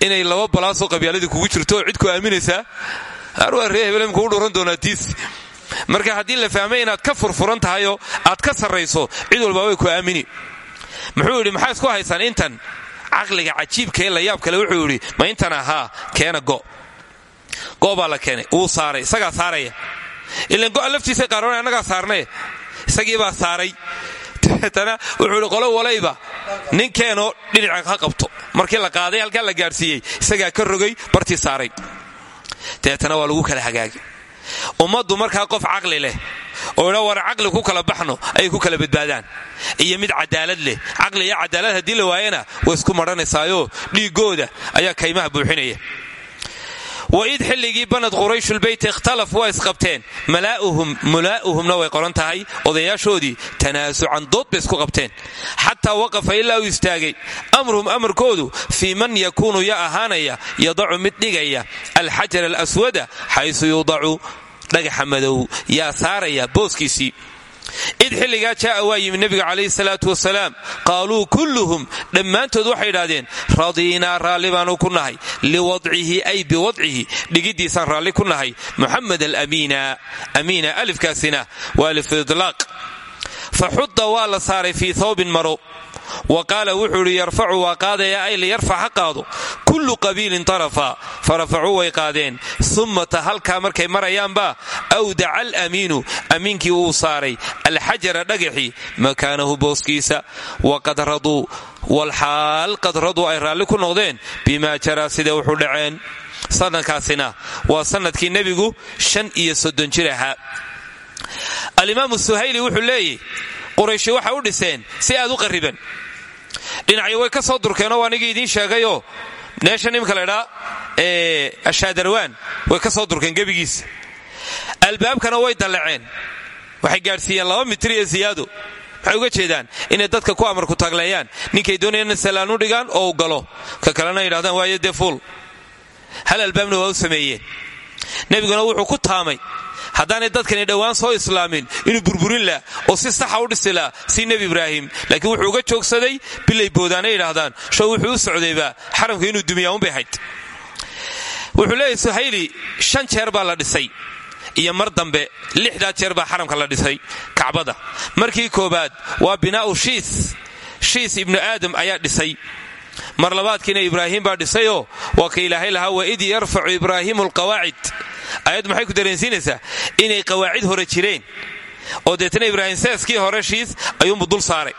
Inay laba balaasoo qabyaaladii kugu jirto oo cid ku aaminaysaa? Arwaa ree hebelemka u dhuran doonaa tiis marka haddii la fahmay inaad ka furfuran tahayoo aad ka sarrayso cid walba way ku aamini muxuu yidhi maxaa isku haysaan intan? Caqliga cajiibkaee la yaab kale wuxuu yidhi ma intan ahaa keena go. Go baa la keenay wuu saaray isagaa saaraya. Ilan go'a laftiisay qaarona annagaa saarnaye isagiibaa saaray. Dabeetana wuxuu yidhi qolo walayba ninkeenoo dhinaca ha qabto. Markii la qaaday halkaa la gaadhsiiyey isagaa ka rogay bartii saaray. Dabeetana waa lagu kala hagaagay. Ummaddu markaa qof caqli leh oo idha war caqli ku kala baxno ayay ku kala badbaadaan. Iyo mid cadaalad leh. Caqli iyo cadaalad haddii la waayana way isku madhanaysaayo dhiigooda ayaa kaymaha buuxinaya. Waid xilligii banad qurayshulbeyt ikhtalaf waa isqabteen. Mulaa'uhumna way qoran tahay. Odayaashoodii tanaasucan dood bay isku qabteen. Xataa waqafa ilaa uu istaagay. Amruhum amarkoodu fii man yakuunu ya ahaanaya yadacu mid dhigaya. Alxajar alaswada xaysu yudacu dhagaxa madow yaa saaraya booskiisii. Id xilligaa jaa'a waa yimi nebiga calayhi salaatu wasalaam. Qaaluu kulluhum dhammaantood waxay idhahdeen radiinaa raalli baanu ku nahay. Liwadcihi ay biwadcihi dhigiddiisaan raalli ku nahay. Muxamed alamiina. Amiina alifkaasina waa alifidlaaq fa xudda waa la saaray fii thawbin maro wa qaala wuxuu idhi yarfacu waa qaadaya ay liyarfac ha qaado. Kullu qabiilin tarafa farafacuu way qaadeen. Ummata halkaa markay marayaanba awdaca alamiinu amiinkii wuu saaray. Alxajara dhagaxii makaanahu booskiisa. Waqad raduu walxaal qad raduu ay raalli ku noqdeen. Bimaa jaraa siday wuxu dhaceen. Sanadkaasina waa sannadkii nebigu shan iyo soddon jir ahaa. Alimaamu suhayli wuxuu leeyahy qurayshi waxay u dhiseen si aad u qarriban dhinacyo way ka soo durkeenoo waa nigii idiin sheegayoo meesha nimanka laydhaa ashaadarwaan way ka soo durkeen gebigiisa. Albaabkana way dallaceen waxay gaadhsiiyeen laba mitir iyo siyaado maxay uga jeedaan inay dadka ku amarku taagleeyaan ninkay doonayaan salaan u dhigaan oo u galo. Ka kalena yidhahdaan waayo dee fuul hal albaabna waa u sameeyeen nebiguna wuxuu ku taamay haddaanay dadkani dhowaan soo islaamin inuu burburin lah oo si saxa u dhisi lah si nebi ibraahim. Laakiin wuxuu uga joogsaday bilay boodaana yidhaahdaan show wuxuu u socdayba xaramka inuu dumiyaa unbay hayd wuxuu leeyahy suhayli shan jeer baa la dhisay iyo mar dambe lixdaa jeer baa xaramka la dhisay kacbada. Markii koobaad waa binaa'u shiis shiis ibnu aadam ayaa dhisay mar labaadkiina ibraahim baa dhisayoo waa ka ilaahay lahaa waid yarfacu ibraahimu alqawaacid. Ayaddu maxay ku dareensiinaysaa? Inay qawaacid hore jireen. Oo deetana ibraahim seeskii hore shiis ayuunbu dul saaray.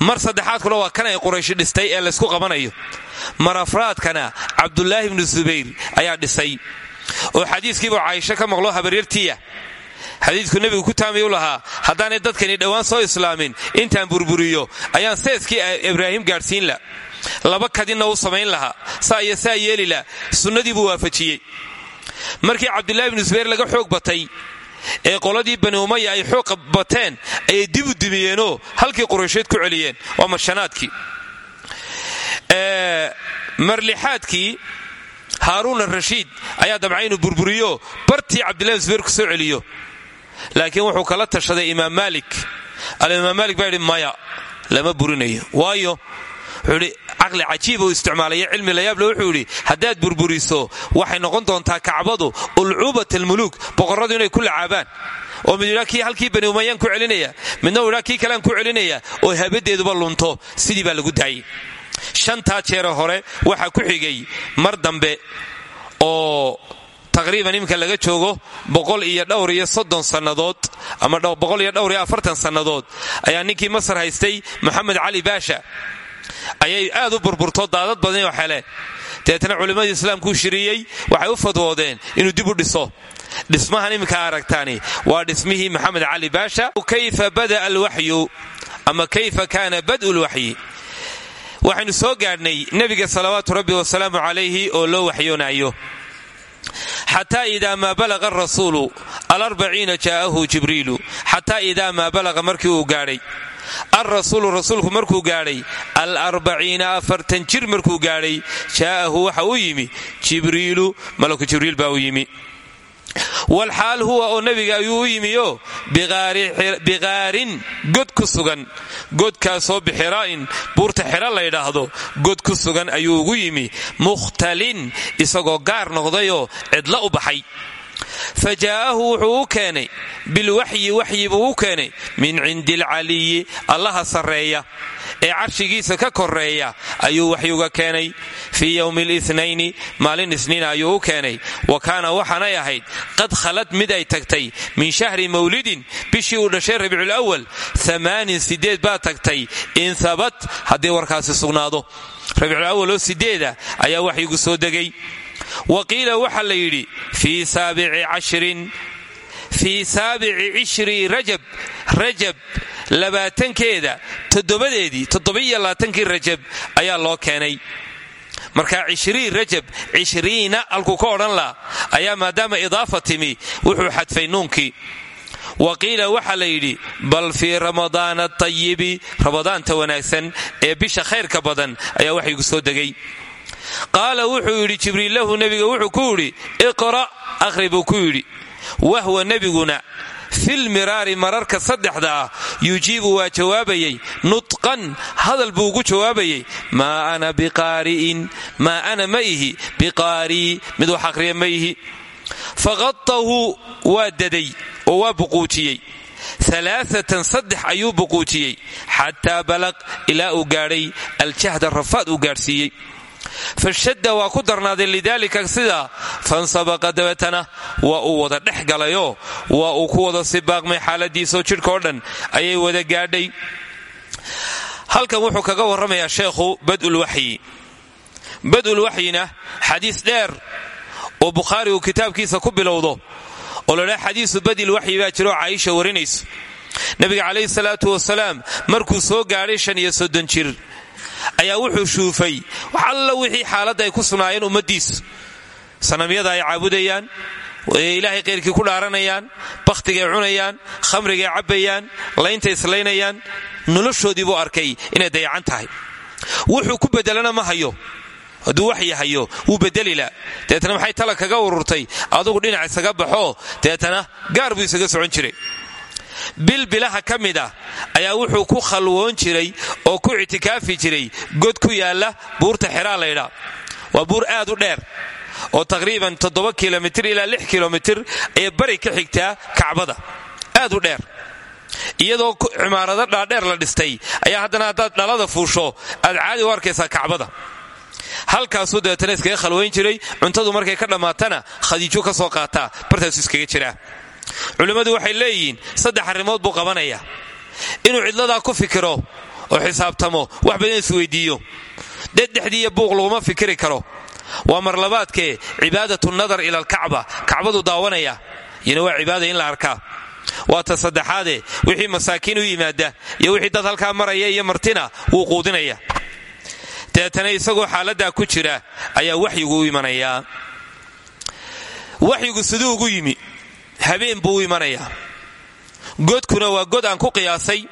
Mar saddexaadkuna waa kan ay qurayshi dhistay ee laysku qabanayo. Mar afraadkana cabdulaahi ibnu subayr ayaa dhisay. Oo xadiiskiibuu caaisho ka maqlo habaryartiya xadiidku nebigu ku taamay u lahaa haddaanay dadkani dhowaan soo islaamin intaan burburiyo ayaan seeskii ibraahim gaadhsiin la laba kadinna u samayn lahaa. Saa yeeli la sunnadii buu waafajiyey. Markii cabdulahi bnu zubayr laga xoog batay ee qoladii bani umaya ay xoog bateen ayay dib u dumiyeenoo halkii quraysheed ku celiyeen. Waa mashanaadkii. Marlixaadkii haaruun arashiid ayaa dabca inuu burburiyo. Bartii cabdillahi bnu zubayr ku soo celiyo. Laakiin wuxuu kala tashaday imaam maalik. Alimaam maalik baa maya lama burinayo. Waayo wuxuu caqli cajiib uu isticmaalaya cilmi layaable wuxuu idhi haddaad burburiso waxay noqon doontaa kacbadu ulcuubat almuluuk boqorradu inay ku lacaabaan. Oo mid idhaa kii halkii bani umayaan ku celinaya midna uu idhaa ku celinaya oo habadeeduba lunto sidii baa lagu daayay. Shantaa jeere hore waxaa ku xigay mar dambe oo taqriiban iminka laga joogo boqol iyo dhowr iyo soddon sannadood ama boqol iyo dhowr iyo afartan sannadood ayaa ninkii masar haystay moxamed cali baasha ayay aad u burburto daadad badan oo xeleen deetana culimmadii islaamkuu shiriyey waxay u fadwoodeen inuu dib u dhiso. Dhismahan iminka aragtaani waa dhismihii maxamed cali baasha kayfa bada'a alwaxyu ama kayfa kaana bad'u lwaxyi waxaynu soo gaadhnay nebiga salawaatu rabbi wasalaamu calayhi oo loo waxyoonayo xataa idaa maa balaqa arasuulu alarbaciina jaa'ahu jibriilu. Xataa idaa maa balaqa markii uu gaadhay alrasuulu rasuulku markuu gaadhay alarbaciina afartan jir markuu gaadhay jaa'ahu waxa u yimi jibriilu malaku jibriil baa u yimi. Walxaal huwa oo nebiga ayuu u yimioo biqaarin god ku sugan. Godkaasoo bixiraa'in buurta xero laydhaahdo god ku sugan ayuu ugu yimi. Mukhtalin isagoo gaar noqdayoo cidla u baxay fa jaa'ahu wuxuu u keenay bilwaxyi waxyi buu u keenay min cindi alcaliyi allaha sarreeya ee carshigiisa ka koreeya ayuu waxyuga keenay. Fii yowmi lithnayni maalin isniina ayuu u keenay. Wa kaana waxaanay ahayd qad khalad mid ay tagtay min shahri mawlidin bishii uu dhashay rabiicul awal amaanin sideed baa tagtay. In habat haddii warkaasi sugnaado rabiicul awal oo sideeda ayaa waxyigu soo degay wa qiila waxaa la yidhi fii saabici cashrin fii saabici cishri rajab rajab labaatankeeda toddobadeedii toddobiyo labaatankii rajab ayaa loo keenay. Marka cishriin rajab cishriina halkuu ka odhan laha ayaa maadaama idaafa timi wuxuu xadfay nuunkii wa qiila waxaa la yidhi bal fii ramadaana atayibi ramadaanta wanaagsan ee bisha khayrka badan ayaa waxaygu soo degay qaala wuxuu yidhi jibriil lahu nebiga wuxuu ku yidhi iqra' akhri buu ku yidhi. Wahwa nebiguna filmiraari mararka saddexda ah yujiibu waa jawaabayey. Nutqan hadal buu ugu jawaabayey. Maa ana biqaari'in maa ana ma ihi biqaarii mid wax akhriya ma ihi. Faqatahu waa daday oo waa buquujiyey. Alaaatan saddex ayuu buquujiyey. Xataa balaq ilaa uu gaadhay. Aljahda rafaad uu gaadhsiiyey fashadda waa ku darnaaday lidaalika sidaa fansabaqa dabeetana waa uu wada dhex galayoo waa uu ku wada sibaaqmay xaaladiisoo jidhkao dhan ayay wada gaadhay. Halkan wuxuu kaga warramayaa sheekhu bad'ulwaxyi bad'ulwaxyina xadiis dheer oo bukhaari uu kitaabkiisa ku bilowdo. Oo ladhaa xadiisu badil waxyi baa jiro oo caaisha warinayso nabiga calayhi salaatu wasalaam markuu soo gaadhay shan soddon jir ayaa wuxuu shuufay. Wax alla wixii xaaladda ay ku sugnaayeen ummaddiisu sanamyada ay caabudayaan ilaahay keyrkii ku dhaaranayaan bakhtigay cunayaan khamrigay cabbayaan layntay islaynayaan noloshoodii buu arkay inay dayacan tahay. Wuxuu ku bedelana ma hayo. Hadduu waxyi hayo wuu bedelila deetana maxay tala kaga ururtay? Adugu dhinac isaga baxoo deetana gaar buu isaga socon jiray bil bilaha ka mid ah ayaa wuxuu ku khalwoon jiray oo ku ictikaafi jiray god ku yaalla buurta xeraa laydhaa waa buur aad u dheer oo taqriiban toddoba kilomitir ilaa lix kilomitir ayay bari ka xigtaa kacbada. Aad u dheer. Iyadoo cimaarado dhaadheer la dhistay ayaa haddana haddaad dhalada fuusho aad caadi u arkaysaa kacbada. Halkaasuu dabeetana iskaga khalwayn jiray cuntadu markay ka dhammaatana khadiijo ka soo qaataa bartaasuu iskaga jiraa culimmadu waxay leeyihiin saddex arrimood buu qabanaya inuu cidladaa ku fikiro oo xisaabtamo wax badan isweydiiyo dedexdiiyo buuq laguma fikiri karo. Waa marlabaadkee cibaadatu nadar ila alkacba. Kacbadu daawanaya. Iyana waa cibaada in la arkaa. Waa ta saddexaadee wixii masaakiin u yimaada iyo wixii dad halkaa maraya iyo martina wuu quudinaya. Deetana isagoo xaaladdaa ku jira ayaa waxyigu u imanayaa waxyigu siduu ugu yimi habeen buu u imanayaa godkuna waa god aan ku qiyaasay.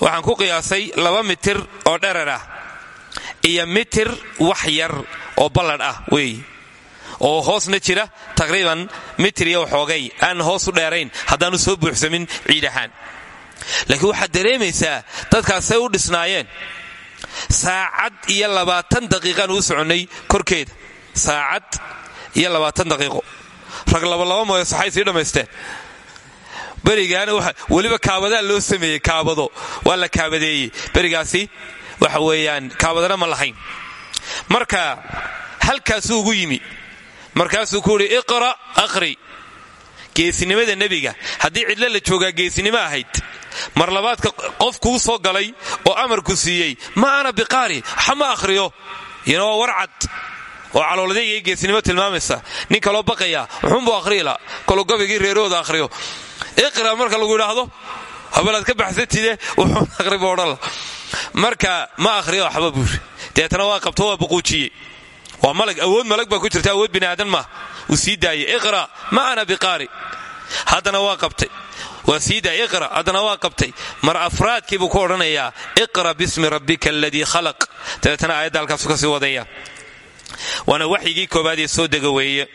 Waxaan ku qiyaasay laba mitir oo dherar ah iyo mitir wax yar oo balladh ah weeye oo hoosna jira taqriiban mitir iyo waxoogay aan hoos u dheerayn haddaanu soo buuxsamin ciid ahaan. Laakiin waxaad dareemaysaa dadkaasay u dhisnaayeen. Saacad iyo labaatan daqiiqaan uu soconnay korkeeda. Saacad iyo labaatan daqiiqo rag labalaba mooyo saxay sii dhammaysteen berigaana weliba kaabadaa loo sameeyey kaabado. Waa la kaabadeeyey. Berigaasi waxa weeyaan kaabadana ma lahayn. Marka halkaasuu ugu yimi. Markaasuu ku yidhi iqra' aqri. Geesinimada nebiga. Haddii cidlo la joogaa geesinimo ahayd. Mar labaadka qof kuu soo galay oo amarku siiyey ma ana biqaari waxa ma akhriyo. Iyana waa warcad oo calooladayga iyo geesinimo tilmaamaysa. Nin kaloo baqaya wuxuunbuu ahrila koluu gabigii reerahooda akhriyo. Iqra marka lagu yidhaahdo habalaad ka baxsatide wuxuun akhribu odhanla marka ma akhriyo waxba deetana waa qabto waa buquujiyey. Waa malag awood malag baa ku jirta awood bini aadan maaha uu sii iqra ma ana biqaari. Haddana waa qabtay. Waa sii iqra haddana waa qabtay. Mar afraadkii buu ku odhanayaa iqra bismi rabbika aladii khalaq. Dabeetana aayadda halkaasu ka sii wadaya waana waxyigii koobaad ee soo dega weeye.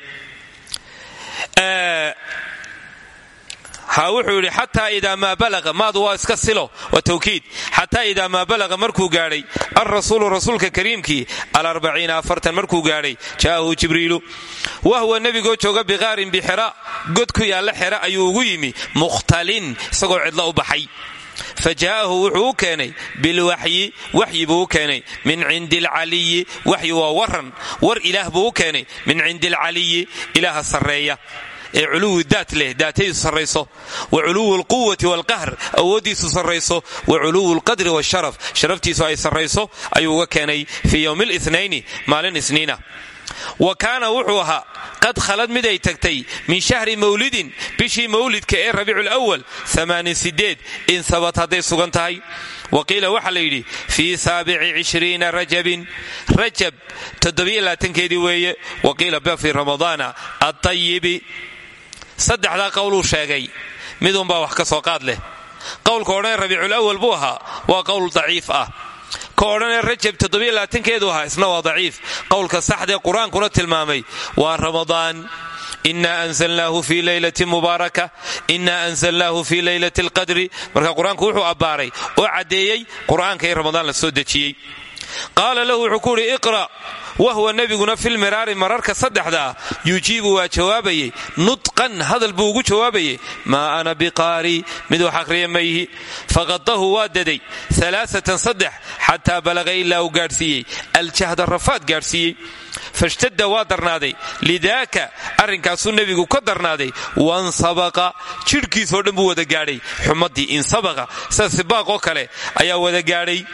Ha wuxuu yidhi xataa idaa maa balaqa maadu waa iska silo waa tawkiid. Xataa idaa maa balaqa markuu gaadhay alrasuulu rasuulka kariimkii alarbaciina afartan markuu gaadhay jaa'ahu jibriilu. Wahwa nebigoo jooga biqaarin bixera god ku yaalla xera ayuu ugu yimi mukhtalin isagoo cidlo u baxay fa jaa'ahu wuxuu u keenay bilwaxyi waxyi buu u keenay. Min cindi alcaliyi waxyi waa waran war ilaah buu u keenay. Min cindi alcaliyi ilaaha sarreeya. Ee culuwi daat leh daatadiisu sarrayso. Wa culuwu alquwati waalqahr awooddiisu sarrayso. Wa culuwu alqadri washaraf sharaftiisu ay sarrayso ayuu uga keenay fii yowmi lithnayni maalin isniina wa kaana wuxuu ahaa qad khalad mid ay tagtay min shahri mawlidin bishii mawlidka ee rabiiculawal in sabat hadday sugan tahay. Wa qiila waxaa la yidhi fii saabici cishriina rajabin. Rajab toddobiyolaatankeedii weeye. Wa qiila bafii ramadaana atayibi saddexdaa qowluu sheegay midunbaa wax ka soo qaad leh. Qowlka odhanee rabiiculawal buu ahaa waa qowl daciif ah ka odhanee rajab toddobiyolaatankeedu ahaa isna waa daciif. Qowlka saxdee qur'aankuna tilmaamay waa ramadaan. Ina anzalnaahu fi leylati mubaaraka. Ina anzalnaahu fi leylati alqadri marka qur'aanku wuxuu abbaaray oo caddeeyey qur'aanka in ramadaan la soo dejiyey qaala lahu wuxuu ku yidhi iqra' wahwa nebiguna filmiraari mararka saddexdaa yujiibu waa jawaabayey nutqan hadal buu ugu jawaabayey maa ana biqaari mid wax akhriya mayhi faqadahu waa daday alaaatan saddex xataa balaqa ilaa uu gaadhsiiyey aljahda rafaad gaadhsiiyey fashtadda waa darnaaday lidaaka arrinkaasuu nebigu ka darnaaday wansabaqa jidhkiisoo dhan buu wada gaadhay xumadii insabaqa sida sibaaqoo kale ayaa wada gaadhay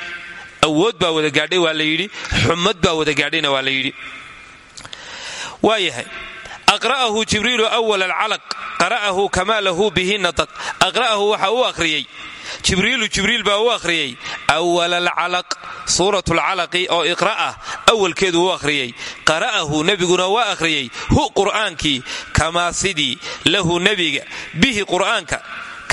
awood baa wada gaadhay waa la yidhi. Xumad baa wada gaadhayna waa la yidhi. Waa yahay aqra'ahu jibriilu awal alcalaq. Qara'ahu kamaa lahu bihi nataq. Aqra'ahu waxa u akhriyey jibriilu jibriil baa u akhriyey awal alcalaq. Suurat lcalaqi oo iqra' ah awalkeedu u akhriyey qara'ahu nebiguna waa akhriyey hu qur'aankii kamaa sidii lahu nebiga bihi qur'aanka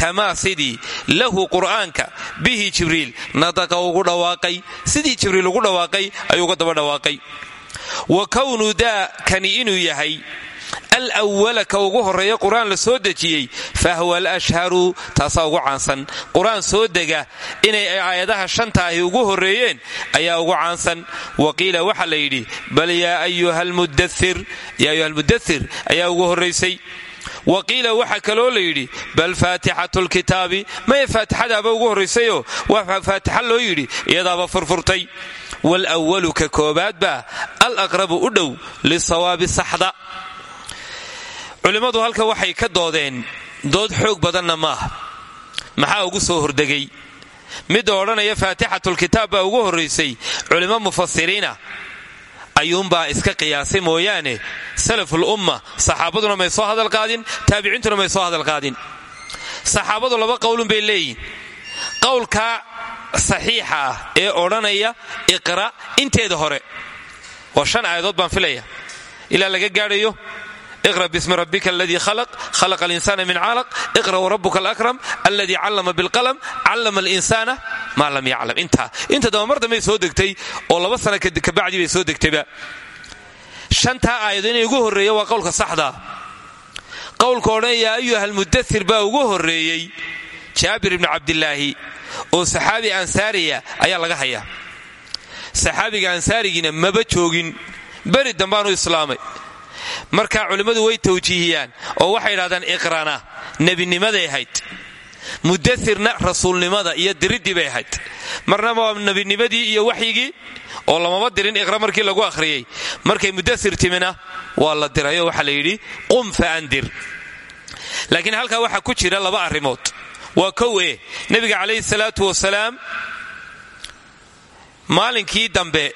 kamaa sidii lahu qur'aanka bihi jibriil nataqa ugu dhawaaqay sidii jibriil ugu dhawaaqay ayuu uga daba dhawaaqay. Wa kownu daa kani inuu yahay alwala ka ugu horreeya qur'aan la soo dejiyey fahwa alashharu taasaa ugu caansan. Qur'aan soo dega inay aayadaha shanta ahi ugu horreeyeen ayaa ugu caansan. Wa qiila waxaa la yidhi bal yaa ayuha almudathir ayaa ugu horraysay wa qiila waxaa kaloo la yidhi bal faatixatu lkitaabi maya faatixadaaba ugu horraysayoo waa faatixa loo yidhi iyadaaba furfurtay. Waalwalu ka koobaad baa al aqrabu u dhow lisawaabi saxda. Culimmadu halka waxay ka doodeen dood xoog badanna maaha maxaa ugu soo hordegay? Midda odhanaya faatixatulkitaab baa ugu horraysay culimmo mufasiriina ayuunbaa iska qiyaasay mooyaane. Salaful umma saxaabaduna may soo hadal qaadin taabiciintuna may soo hadal qaadin. Saxaabadu laba qowlun bay leeyihiin qowlkaa saxiixa ah ee odhanaya iqra inteeda hore. Waa shan aayadood baan filaya ilaa laga gaadhayo iqra bismi rabbika aladii khalaq khalaqa alinsana min calaq iqra warabuka alakram aladii callama bilqalam callama alinsaana maa lam yaclam. Intaa inta damba mar dambay soo degtay oo laba sana kabacdii bay soo degtayba. Shantaa aayado inay ugu horreeya waa qowlka saxdaa qowlka odhan yaa ayuha almudathir baa ugu horreeyey jaabir ibnu cabdilaahi oo saxaabi ansaariya ayaa laga hayaa. Saxaabiga ansaarigiina maba joogin beri dambaanu islaamay. Marka culimmadu way tawjiihiyaan oo waxay idhahdaan iqrana nebinimaday ahayd mudathirna rasuulnimada iyo diriddii bay ahayd. Marnaba waa nebinimadii iyo waxyigii oo lamama dirin iqra markii lagu akhriyey. Markay mudathir timina waa la dirayoo waxaa la yidhi qum fa andir. Laakiin halkaa waxaa ku jira laba arrimood. Waa kow e nebiga calayhi salaatu wasalaam maalinkii dambe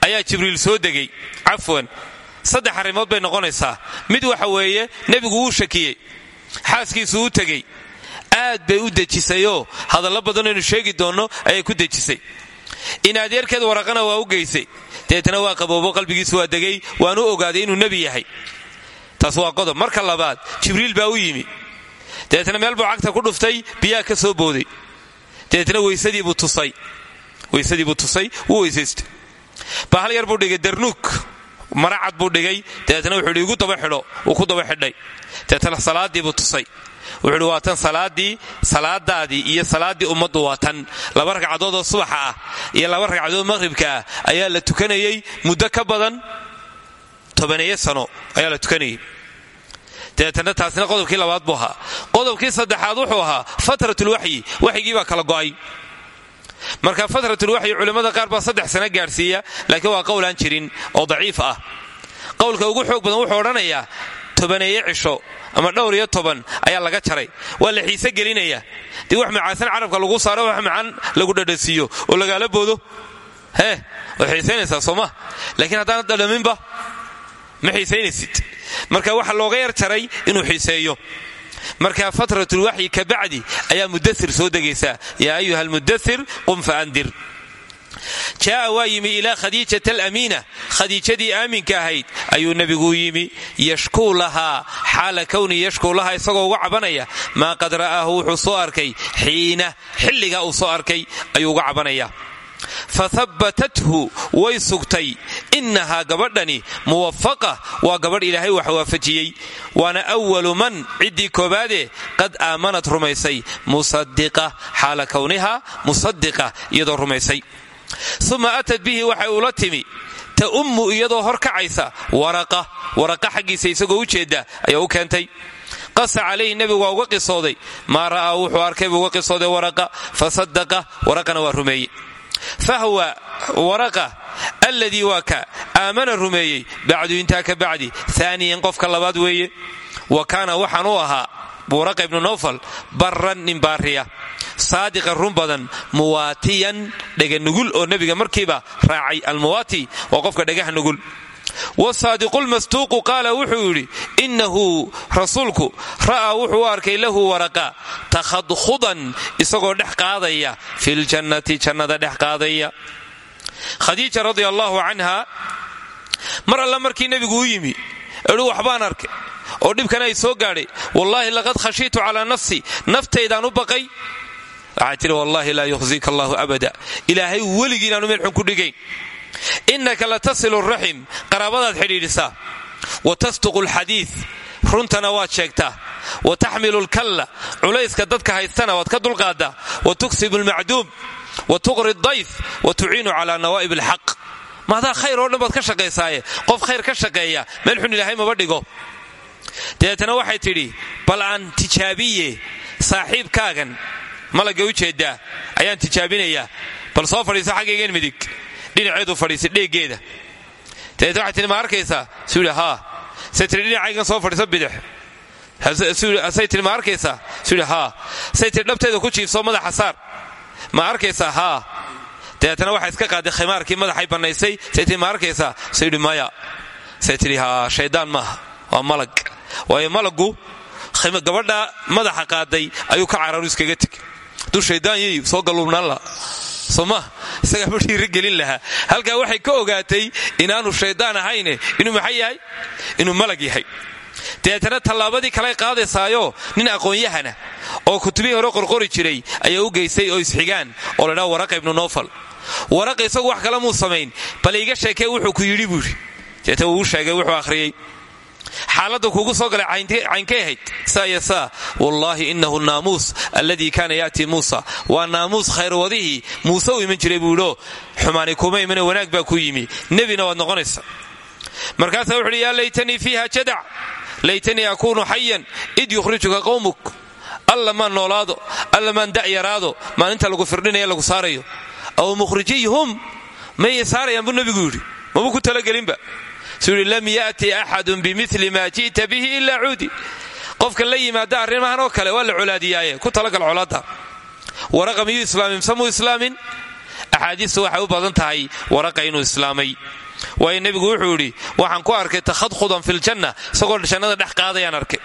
ayaa jibriil soo degay. Cafwan saddex arrimood bay noqonaysaa. Mid waxa weeye nebigu wuu shakiyey xaaskiisu u tegey aad bay u dejisayoo hadallo badanaynu sheegi doonno ayay ku dejisay. In adeerkeed waraqana waa u geysay. Deetana waa qaboobo qalbigiisu waa degay waanu ogaaday inuu nebi yahay. Taas waa qodob. Marka labaad jibriil baa u yimi. Dabeetna meel buu cagta ku dhuftay biyaa ka soo booday. Dabeetna weysadiibuu tusay. Wuu weysaystay. Bahal yar buu dhigay darnuug maracad buu dhigay. Dabeetna wuxuu igu daba xidho. Wuu ku daba xidhay. Dabeetna salaadiibuu tusay wuxuu ihi waa tan salaadii salaadaadii iyo salaaddii ummaddu waa tan. Laba ragcadood oo subaxa ah iyo laba ragcadood maqhribka ah ayaa la tukanayey muddo ka badan tobaneeyo sano ayaa la tukanayay dabeetana taasina qodobkii labaad buu ahaa. Qodobkii saddexaad wuxuu ahaa fatratulwaxyi waxyigii baa kala go'ay. Marka fatratulwaxyi culimmada qaar baa saddex sano gaadhsiiya laakiin waa qowl aan jirin oo daciif ah. Qowlka ugu xoog badan wuxuu odhanayaa tobaneeye cisho ama dhowr iyo toban ayaa laga jaray. Waa la xiise gelinaya dii wax macaasan carabka lagu saaro wax macaan lagu dhadhasiiyo oo lagaala boodo. Hee waad xiisaynaysaa sooma laakiin haddaanad dhadhaminba ma xiisaynaysid marka waxa looga yar jaray inuu xiiseeyo. Marka fatratulwaxyi ka bacdi ayaa mudathir soo degaysaa yaa ayuha almudathir qum fa andir jaa'a waa yimi ilaa khadiijata alamiina khadiijadii aaminka ahayd ayuu nebigu yimi yashkuu lahaa xaala kowni yashkuu lahaa isagoo uga cabanaya. Maa qad ra'aahu wuxuu soo arkay xiina xilliga uu soo arkay ayuu uga cabanaya. Fahabbatathu way sugtay. Innahaa gabadhani muwafaqa waa gabadh ilaahay wax waafajiyey. Waana awalu man ciddii koobaadee qad aamanad rumaysay. Musadiqa xaala kowniha musadiqa iyadoo rumaysay uma atad bihi waxay ula timi ta ummu iyadoo hor kacaysa waraqa waraqa xaggiisa isagoo u jeeda ayaa u keentay. Qasa calayhi nebigu waa uga qisooday. Maa ra'aa wuxuu arkay buu uga qisooday waraqa fasadaqa waraqana waa rumeeye fahwa waraqa alladii waa ka aamana rumeeyey bacdu intaa ka bacdi aaniyan qofka labaad weeye. Wa kaana waxaan u ahaa waraqa ibnu nowfal barran nin baariya. Saadiqan run badan muwaatiyan dhega nugul oo nebiga markiiba raacay almuwaati waa qofka dhagaha nugul. Wasaadiqulmasduuqu qaala wuxuu yidhi innahu rasuulku ra'aa wuxuu u arkay lahu waraqa takhadkhudan isagoo dhex qaadaya filjannati jannada dhex qaadaya. Khadiija radia allaahu canha mar alla markii nebigu u yimi idhu waxbaan arkay oo dhibkana ay soo gaadhay. Wallaahi laqad khashiitu calaa nafsi. Naftaydaan u baqay. Waxaa tiri wallaahi laa yukhzika allahu abada. Ilaahay weligii inaanu meel xun ku dhigayn. Innaka la tasilu raxim qaraabadaad xidhiidhisaa wa tasduqu alxadiid runtana waad sheegtaa. Wa taxmilu lkalla. Culayska dadka haystana waad ka dulqaadaa wa tuksibu almacduum wa tuqri dayf. Wa tuciinu calaa nawaa'ib alxaq. Maadaa khayr oo dhan baad ka shaqaysaaye. Qof khayr ka shaqeeya. Meel xun ilaahay maba dhigo dabeetana waxay tidhi bal aan tijaabiye saaxiibkaagan. Malagga u jeedaa? Ayaan tijaabinayaa. Bal soo fadhiiso xaggaygan midig. Dhinaceedu fadhiisa dheeggeeda. Dabeetna waxay tihi ma arkaysaa? Suu yidhi dhinacaygan soo fadhiiso bidix. Say tihi ma arkaysaa? Suu yidhi haa. Ku jiifso madaxa saar ma arkaysaa? Haa. Dabeetana waxay iska qaaday khimaarkii madaxay bannaysay. Say tihi ma maya. Say tidhi haa shaydaan maaha. Waa malag waayo malaggu gabadha madaxa qaaday ayuu ka cararu iskaga teg hadduu shaydaan yey soo galluubnaan laha soo ma isagaa ma dhiirigelin lahaa. Halkaa waxay ka ogaatay inaanu shaydaan ahayne inuu maxay yahay? Inuu malag yahay. Dabeetana tallaabadii kaley qaadaysaayo nin aqoon-yahana oo kutubihii hore qorqori jiray ayaa u geysay oo isxigaan oo la dhaa waraqa ibnu nofal waraqa isagu wax kale muu samayn bal iga sheekee wuxuu ku yidhi buuhi deeta wuu sheegay wuxuu akhriyey xaaladda kuugu soo galay caynkay ahayd. Saa iyo saa wallaahi inahu naamuus alladii kaana ya'tii muusa. Waa naamuus khayrwadihii muuse u iman jiray buu idho xumaani kuma imane wanaag baa ku yimi. Nebina waad noqonaysa markaasaa wuxu uhi yaa laytanii fiiha jadac laytanii akuunu xayan id yukhrijuka qowmuk alla maan noolaado. Alla maan da'yaraado maalinta lagu firdhinaya lagu saarayo. Aw mukhrijiyhum mayay saarayaan buu nebigu yidhi. Maba ku talagelinba suu yidhi lam ya'ti axadun bimili maa ji'ta bihi ilaa cuudi qofka la yimaada arrimahan oo kale waa la colaadiyaaye. Ku talagal colaadda. Waraqa miyuu islaamin? Samuu islaamin? Axaadiistu waxay u badan tahay waraqa waxaan ku arkay takhadkhudan filjanna isagoo jannada dhex qaadayaan arkay.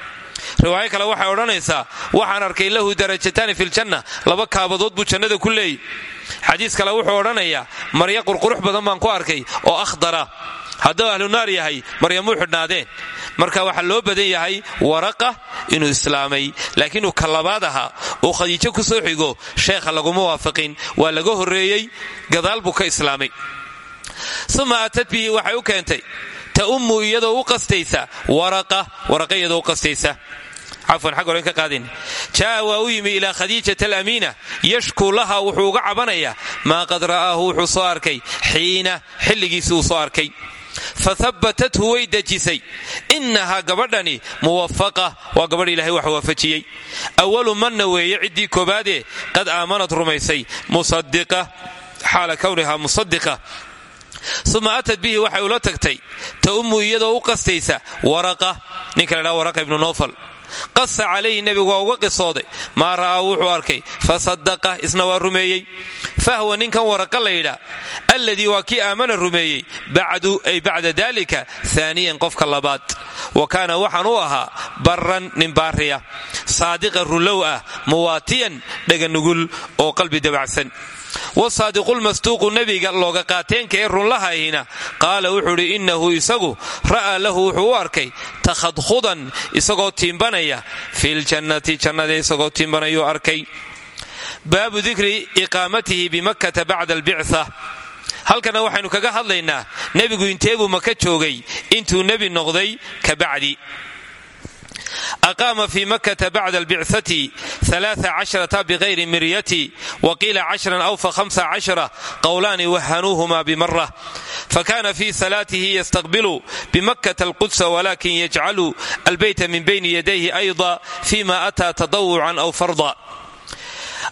Riwaayo kale waxay odhanaysaa waxaan arkay lahu darajataani filjanna laba kaabadood buu jannada ku leeyay. Xadiis kale wuxuu odhanayaa marya qurqurux badan baan ku arkay oo akhdara hadduu ahlu naar yahay maryamuu xidhnaadeen. Marka waxaa loo badan yahay waraqa inuu islaamay. Laakiin uu ka labaad ahaa uu khadiijo ku soo xigo sheekha laguma waafaqin waa laga horreeyey gadaal buu ka islaamay. Uma bihi waxay u keentay ta ummu iyadoo u qastaysa waraqa waraqa iyadoo qastaysa. Cafwan xag horen ka qaadin. Jaa'a waa u yimi ilaa khadiijata alamiina yashkuu laha wuxuu uga cabanayaa maa qad ra'aahu wuxuu soo arkay xiina xilligiisi uu soo arkay fahabbatathu way dejisay innahaa gabadhani muwafaqa waa gabadh ilahay wax waafajiyey awalu manna weeye ciddii koobaadee qad aamanad rumaysay musadiqa xaala kownihaa musadiqa uma atad bihi waxay ula tagtay ta ummu iyadoo u qastaysa waraqa ninka la dhaa waraqa ibnu nofal qasa calayhi nebigu waa uga qisooday. Maa ra'aa wuxuu arkay fasadaqa isna waa rumeeyey. Fahwa ninkan waraqa laydhaa alladii waa kii aamana rumeeyey bacdu ay bacda dalika aaniyan qofka labaad. Wa kaana waxaan u ahaa barran nin baariya saadiqan runlow ah muwaatiyan dhaganugul oo qalbi dabacsan wasaadiqulmasduuqu nebiga looga qaateenka ee runlahayna qaala wuxuu idhi innahu isagu ra'aa lahu wuxuu u arkay takhadkhudan isagoo tiimbanaya. Filjannati jannada isagoo tiimbanayuu arkay. Baabu dikri iqaamatihi bimakkata bacda albictha halkana waxaynu kaga hadlaynaa nebigu inteebuu maka joogay? Intuu nebi noqday ka bacdi aqaama fi makkata bacda albicati aaaa bغayri miryati waqiila aw qowlaani wahanuuhuma bimara fakana fi salaatihi yastaqbilu bimakkata alqudsa walakin yajcalu albeyta min bayni yadayhi ayda fima ataa tadawucan aw farda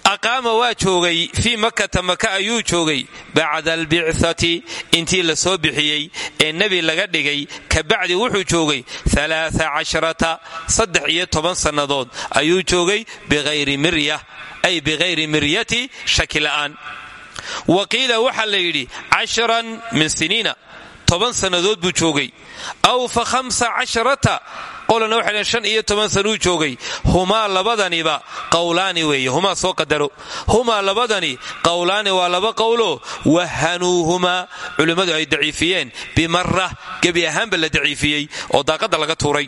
aqaama waa joogay fii makkata maka ayuu joogay. Bacda albicati intii la soo bixiyey ee nebi laga dhigay ka bacdi wuxuu joogay alaaa casharata saddex iyo toban sannadood. Ayuu joogay bighayri mirya ay bighayri miryati shaki la'aan. Wa qiila waxaa la yidhi casharan min siniina. Toban sannadood buu joogay. Aw fa hamsa casharata qolana waxay dheen shan iyo toban sanuu joogay. Humaa labadaniba qowlaani weeye. Humaa soo qadaro. Humaa labadani qowlaani waa laba qowlo wahanuuhumaa culimmadu ay daciifiyeen. Bimara gebi ahaanba la daciifiyey oo daaqadda laga tuuray.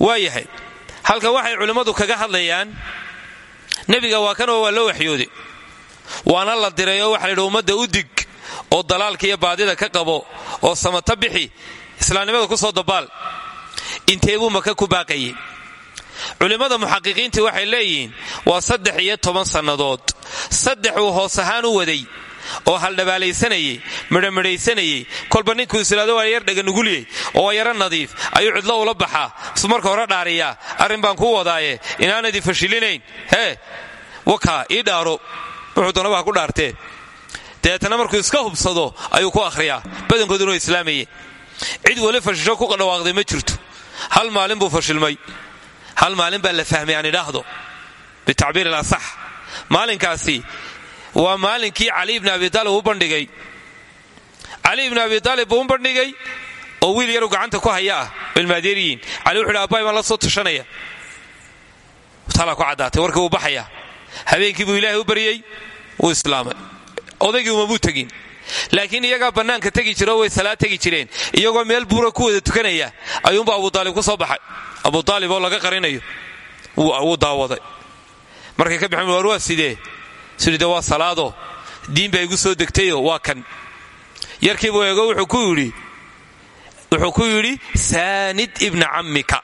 Waayahay halka waxay culimmadu kaga hadlayaan nebiga waa kanoo waa loo waxyooday waana la diray oo waxa la yidhi ummadda u dig oo dalaalka iyo baadida ka qabo oo samata bixi islaamnimada ku soo dabaal intee buu maka ku baaqayey culimmada muxaqiqiintii waxay leeyihiin waa saddex iyo toban sannadood. Saddex uu hoos ahaan u waday oo haldhabaalaysanayey midhamidhaysanayey kolba ninkuu islaado waa yar dhaganuguliyey oo yaro nadiif ayuu cidlo ula isu marka hore dhaariyaa arrin baan kuu wadaaye inaanadi fashilinayn. Hee wakaa ii dhaaro. Wuxuu doonaba ku dhaartee. Dabeetana markuu iska hubsado ayuu ku akhriyaa. Badankooduna islaamayeen. Cid weli fashisho ku dhawaaqday ma jirto hal maalin buu fashilmay? Hal maalin baa la fahmay aan idhaahdo? Bitacbiir alasax maalinkaasi waa maalinkii cali ibni abi taalib u bandhigay. Cali ibni abi taalib buu u bandhigay oo wiil yaru gacanta ku haya ah. Ilmaadeeriyiin cali wuxu hi abbay baan la soo tashanaya. Talaa ku caddaatay warkii wuu baxaya. Habeenkii buu ilaahay u baryey wuu islaamay. Odaygii umabuu tegin laakiin iyagaa bannaanka tegi jiro way salaad tegi jireen. Iyagoo meel buura ku wada tukanaya ayuunba abutaalib ku soo baxay. Abutaalib oo laga qarinayo wuu daawaday. Markay ka bixin war waa sidee? Sidide waa salaado diin baa igu soo degtayo waa kan. Yarkiibuu eego wuxuu ku yidhi saanid ibna cammika.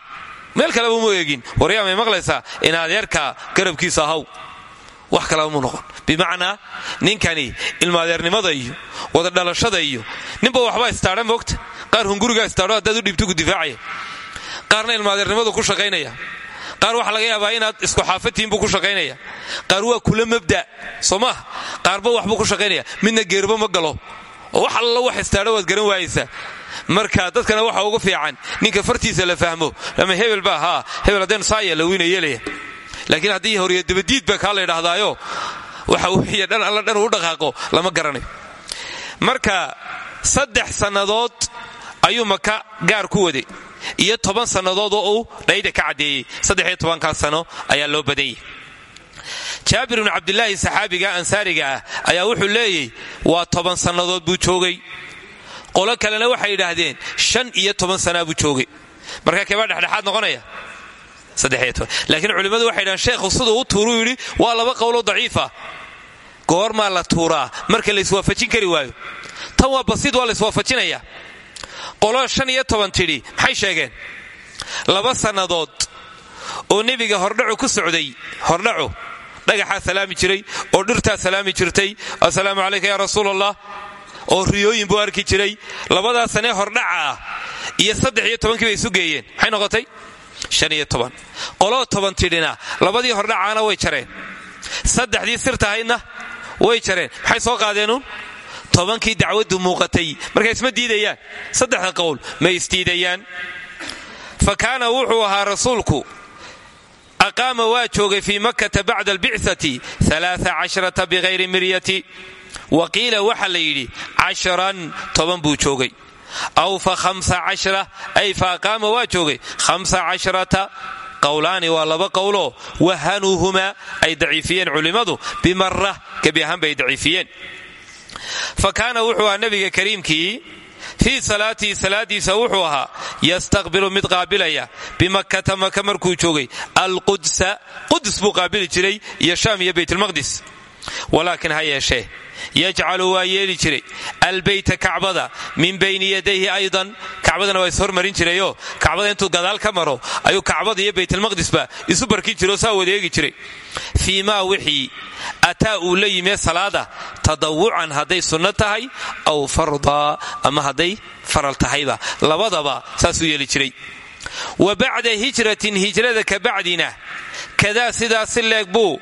Meel kaleba mu eegin. Waryaa may maqlaysaa in adeerka garabkiisa ahaw wax kalaba mu noqon. Bimacnaa ninkani ilmaadeernimada iyo wada dhalashada iyo ninba waxbaa istaadha moogta qaar hungurigaa istaadho haddaad u dhiibto ku qaarna ilmaadeernimadu ku shaqaynaya. Qaar waxa laga yaabaa inaad isku xaafatiin buu ku shaqaynaya. Qaar waa kula mabda soo qaarba waxbuu ku shaqaynaya. Midna geerba ma galo. Wax allo wax istaadho waad garan waayaysaa marka dadkana waxa ugu fiican ninka fartiisa la fahmo ama hebel baa haa hebel haddaynu saaya la weyna yeelaya laakiin haddii horiya dabadiid baa kaa la ydhaahdaayo waxa wiiya dhan alla dhan uu dhaqaaqo lama garanayo. Marka saddex sannadood ayuu maka gaar ku waday iyo toban sannadood oo uu dhayda ka caddeeyey saddexiyo tobankaa sano ayaa loo badanyay jaabir ibnu cabdilaahi saxaabiga ansaariga ah ayaa wuxuu leeyay waa toban sannadood buu joogay. Qolo kalena waxay yidhaahdeen shan iyo toban sanaa buu joogay. Marka keebaa dhexdhexaad noqonaya laakiin culimmadu waxay dhahan sheekhu siduu u tuuruu yidhi waa laba qowloo daciifa. Goormaa la tuuraa? Marka la iswaafajin kari waayo. Tan waa basiid waa la iswaafajinaya. Qolo shan iyo toban maxay sheegeen? Laba sannadood oo nebiga hordhacu ku socday hordhacu dhagaxaa salaami jiray oo dhirtaa salaami jirtay assalaamu calayka yaa rasuul allah oo riyooyin buu arki jiray. Labadaa sanee hordhaca ah iyo saddex iyo tobankii bay isu geeyeen. Maxay noqotay qoloo toban tidhina labadii hordhacaana way jareen. Saddexdii sirtahaydna way jareen. Maxay soo qaadeenuun tobankii dacwaddu muuqatay. Marka isma diidayaan. Saddexda qowl ma isdiidayaan fa kaana wuxuu ahaa rasuulku aqaama waa joogay fii makkata bacda albicati bikayri miryati. Wa qiila waxa la yidhi toban buu joogay aw fa ay fa aqaama waa joogay qowlaani waa laba qowloo wahanuuhumaa ay daciifiyeen culimmadu bimara gebi ahaan bay daciifiyeen fa kaana wuxuu ahaa nabiga kariimkii fii salaatii salaadiisa wuxuu ahaa yastaqbilu mid qaabilaya bimakkata maka markuu joogay alqudsa qudus buu qaabili jiray iyo shaam iyo walaakin ha yeeshee. Yajcalu waa yeeli jiray. Albeyta kacbada min bayni yadayhi aydan. Kacbadana waa ishormarin jirayoo kacbada intuu gadaal ka maro ayuu kacbada iyo baytalmaqdisba isu barkin jiro saa wadeegi jiray. Fii maa wixii ataa uu la yimee salaada tadawucan hadday sunno tahay aw fardaa ama hadday faral tahayba labadaba saasuu yeeli jiray. Wa bacda hijratin hijrada ka bacdina kadaa sidaas si leeg buu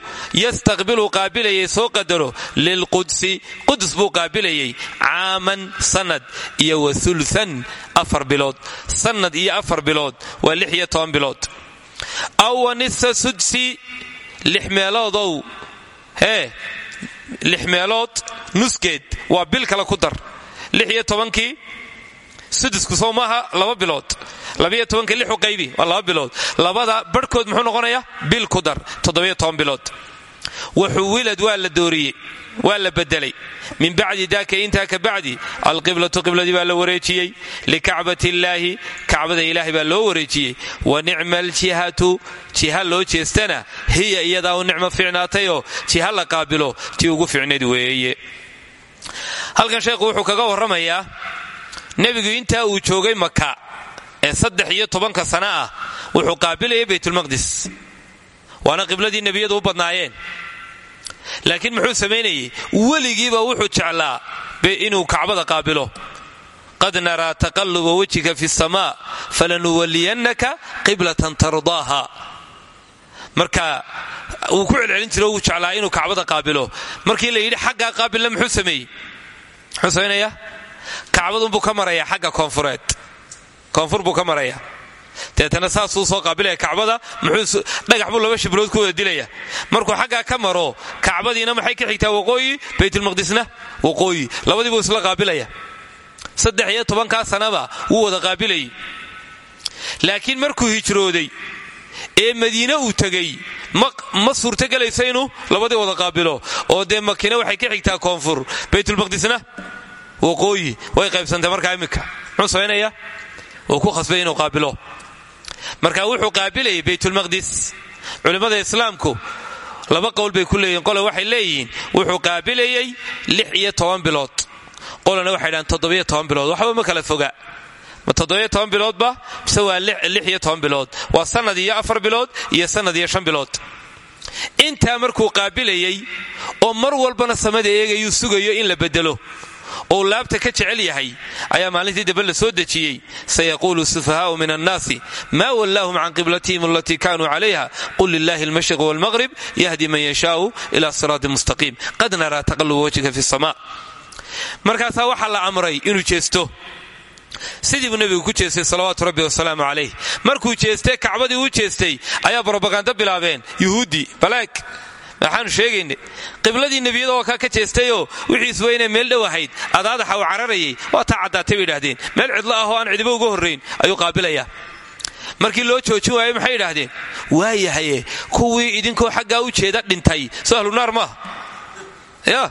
yastaqbilu qaabilayay soo qadaro lilqudsi qudus buu qaabilayay caaman sanad iyo wa uluan afar bilood sanad iyo afar bilood waa lix iyo toban bilood aw wa nisa sudsi lix meeloodow hee lix meelood nuskeed waa bil kale ku dar lix iyo tobankii sudusku soo maaha laba bilood qaybi waa laba bilood. Labada barhkood muxuu noqonayaa bil ku dar bilood. Waxuwilad waa la dooriyey waa la bedelay min bacdi daaka intaa ka bacdi alqiblatu qibladii baa la wareejiyey likacbat illaahi kacbada ilaahay baa loo wareejiyey. Wa nicma aljihatu jiha loo jeestana hiya iyadaa u nicmo fiicnaatayoo jiha la qaabilo tii ugu fiicnayd weeye. Halkan sheekhu wuxuu kaga warramayaa nebigu intaa uu joogay maka ee saddex iyo tobanka sana ah wuxuu qaabilayay baytulmaqdis waana qibladii nebiyadu u badnaayeen. Laakiin muxuu samaynayey weligiiba wuxuu jeclaa inuu kacbada qaabilo. Qad naraa taqalluba wejhika fi samaa falanuwalliyannaka qiblatan tardaaha. Marka wuu ku celcelin jiro wuu jeclaa inuu kacbada qaabilo. Markii la yidhi xaggaa qaabilla muxuu sameeyey? Muxuu samaynayaa kacbadunbuu ka marayaa xagga koonfureed koonfur buu ka marayaa deetana saasuu soo qaabilaya kacbada dhagax buu laba shiblood ku wada markuu xaggaa ka maro kacbadiina maxay ka xigtaa waqooyi? Baytulmaqdisna waqooyi. Labadii buu isla qaabilaya. Saddex iyo tobankaa sanaba wuu wada qaabilayay laakiin markuu hijrooday ee madiine uu tegey ma suurtogelaysa inuu labadii wada qaabilo. Oo dee makina waxay ka xigtaa koonfur. Baytulmaqdisna waqooyi. Way qaybsantay markaa iminka muxuu wuu ku khasbay inuu qaabilo. Marka wuxuu qaabilayay baytulmaqdis culimmada islaamku laba qowl bay ku leeyihiin qole waxay leeyihiin wuxuu qaabilayey lix iyo toban bilood. Qolana waxay dhahaan toddobiyo toban bilood. Waxba ma kala foga. Ma toddobiyo toban biloodba mise waa lix iyo toban bilood. Waa sannad iyo afar bilood iyo sannad iyo shan bilood. Intaa markuu qaabilayey oo mar walbana samada eegayuu sugayo in la bedelo ou laabta ka jecel yahay ayaa maalintii dambe la soo dejiyey. Sayaquulu sufahaau min annaasi maa wallaahum can qiblatihim alatii kaanuu calayha? Qul lilahi almashriq walmaqrib yahdi man yashaau ila siraati mustaqiim. Qad naraa taqaluba wajhika fi sama markaasaa waxaa la amray inuu jeesto. Sidii buu nebigu ku jeestay salawaatu rabbi wasalaamu calayh. Markuu jeestay kacbadii uu jeestay ayaa brobaganda bilaabeen. Yuhuuddii balaag maxaanu sheegayna qibladii nebiyada oo kaa ka jeestayoo wixiisuwa inay meel dhow ahayd adaadaxa uu cararayay waa taa caddaatay bay meel cidlo ah oo aan cidibo uga horrayn ayuu qaabilayaa markii loo joojin waayey maxay idhaahdeen waayahaye kuwii idinkoo xaggaa u jeeda dhintay soo ahlunaar maaha ya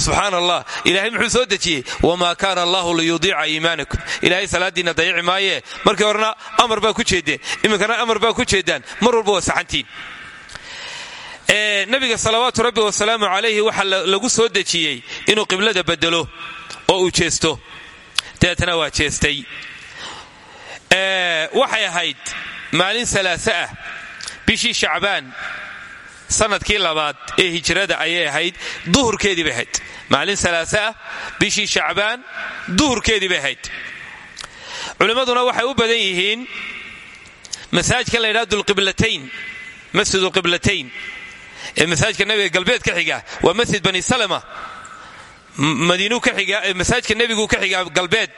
subxaan allah ilaahay muxuu soo dejiyey? Wamaa kaana allahu liyudiica iimaanakum. Ilaahay salaadiinna dayici maayee markii horena amar baa ku jeedeen. Iminkana amar baa ku jeedaan. Mar walba waa nabiga salawaatu rabbi wasalaamu calayhi waxaa lagu soo dejiyey inuu qiblada bedelo oo uu jeesto. Dabeetana waa jeestay. Waxay ahayd maalin salaasa ah bishii shacbaan sannadkii labaad ee hijrada ayay ahayd duhurkeedii bay ahayd. Maalin salaasa ah bishii shacbaan duhurkeedii bay ahayd. Culimmaduna waxay u badan yihiin masaajidka la ydhaha dulqiblatayn masjidulqiblatayn ee masaajidka nabiga galbeed ka xiga waa masjid bani salama. Madiinuu ka xiga masaajidka nebiguu ka xigaa galbeed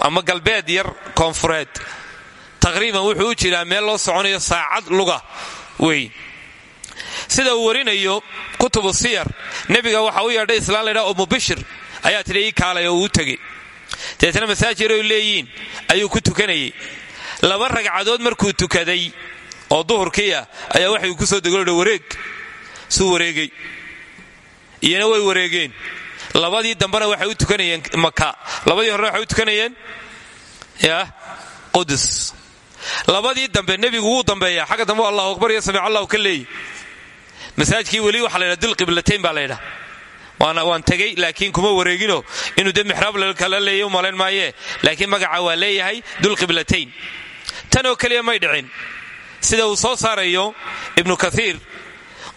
ama galbeed yar koonfureed. Taqriiban wuxuu u jiraa meel loo soconayo saacad luga wey sida uu warinayo kutubu siyar nebiga waxa u yeedhay islaan laydhaha umubishir ayaa tidhi ii kaalay oo uu tegey dabeetna masaajid yaroy leeyiin ayuu ku tukanayay laba ragcadood markuu tukaday oo duhurkiiah ayaa waxay ku soo degolodha wareeg suu wareegay. Iyana way wareegeen. Labadii dambena waxay u tukanayeen maka labadii horena waxay u tukanayeen ya qudus labadii dambe nebigu wuu dambeeyaa. Xagga dambe allahu akbar iyo samic allahu ka leeyi. Masaajidkii weli waxa la ydhaha dulqiblatayn baa laydhaha waan tegey laakiin kuma wareegino. Inuu de mixraab kala leeya u malayn maayee laakiin magaca waa leeyahay dulqiblatayn tanoo keliya may dhicin. Sida uu soo saarayo ibnu kaiir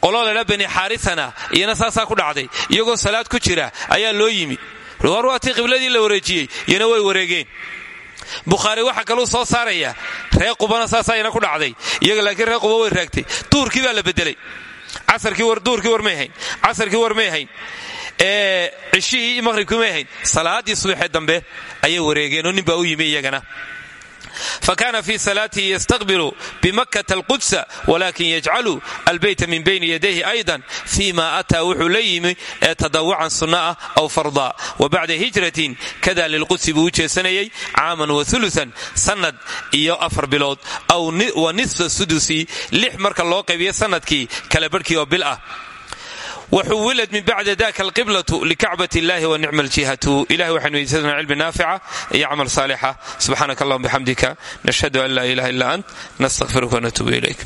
qolo laydha bani xaarisana iyana saasaa ku dhacday. Iyagoo salaad ku jira ayaa loo yimi. War waatii qibladii la wareejiyey iyana way wareegeen. Bukhaari waxa kaluu soo saaraya ree qubana saasaa ku dhacday. Iyaga laakiin ree quba way raagtay. Duurkii baa la bedelay duurkii war may hayn casarkii war may hayn cishihii maqhribkii may hayn salaadii subaxee dambe ayay wareegeen oo nin baa u yimi iyagana fakana fi salaatihi yastaqbilu bimakkata alqudsa walakin yajcalu albeyta min bayni yadayhi aydan fima ataa wuxuu la yimi ee tadawucan sunno ah aw farda wa bacda hijratin kada lilqudsi buu u jeesanayay caaman wa uluan sanad iyo afar bilood wa nisfa sudusi lix marka loo qaybiya sannadkii kala barhkii oo bil ah waxuwilad min bacda daka alqiblatu likacbat illahi wa nicma aljihatu. Ilahi waxaynu weydiisanaa cilmi naafica iyo camal saalixa. Subxaanaka allahuma bixamdika nashhadu an laa ilaha illa ant nastaqfiruka wanatuubu ilayk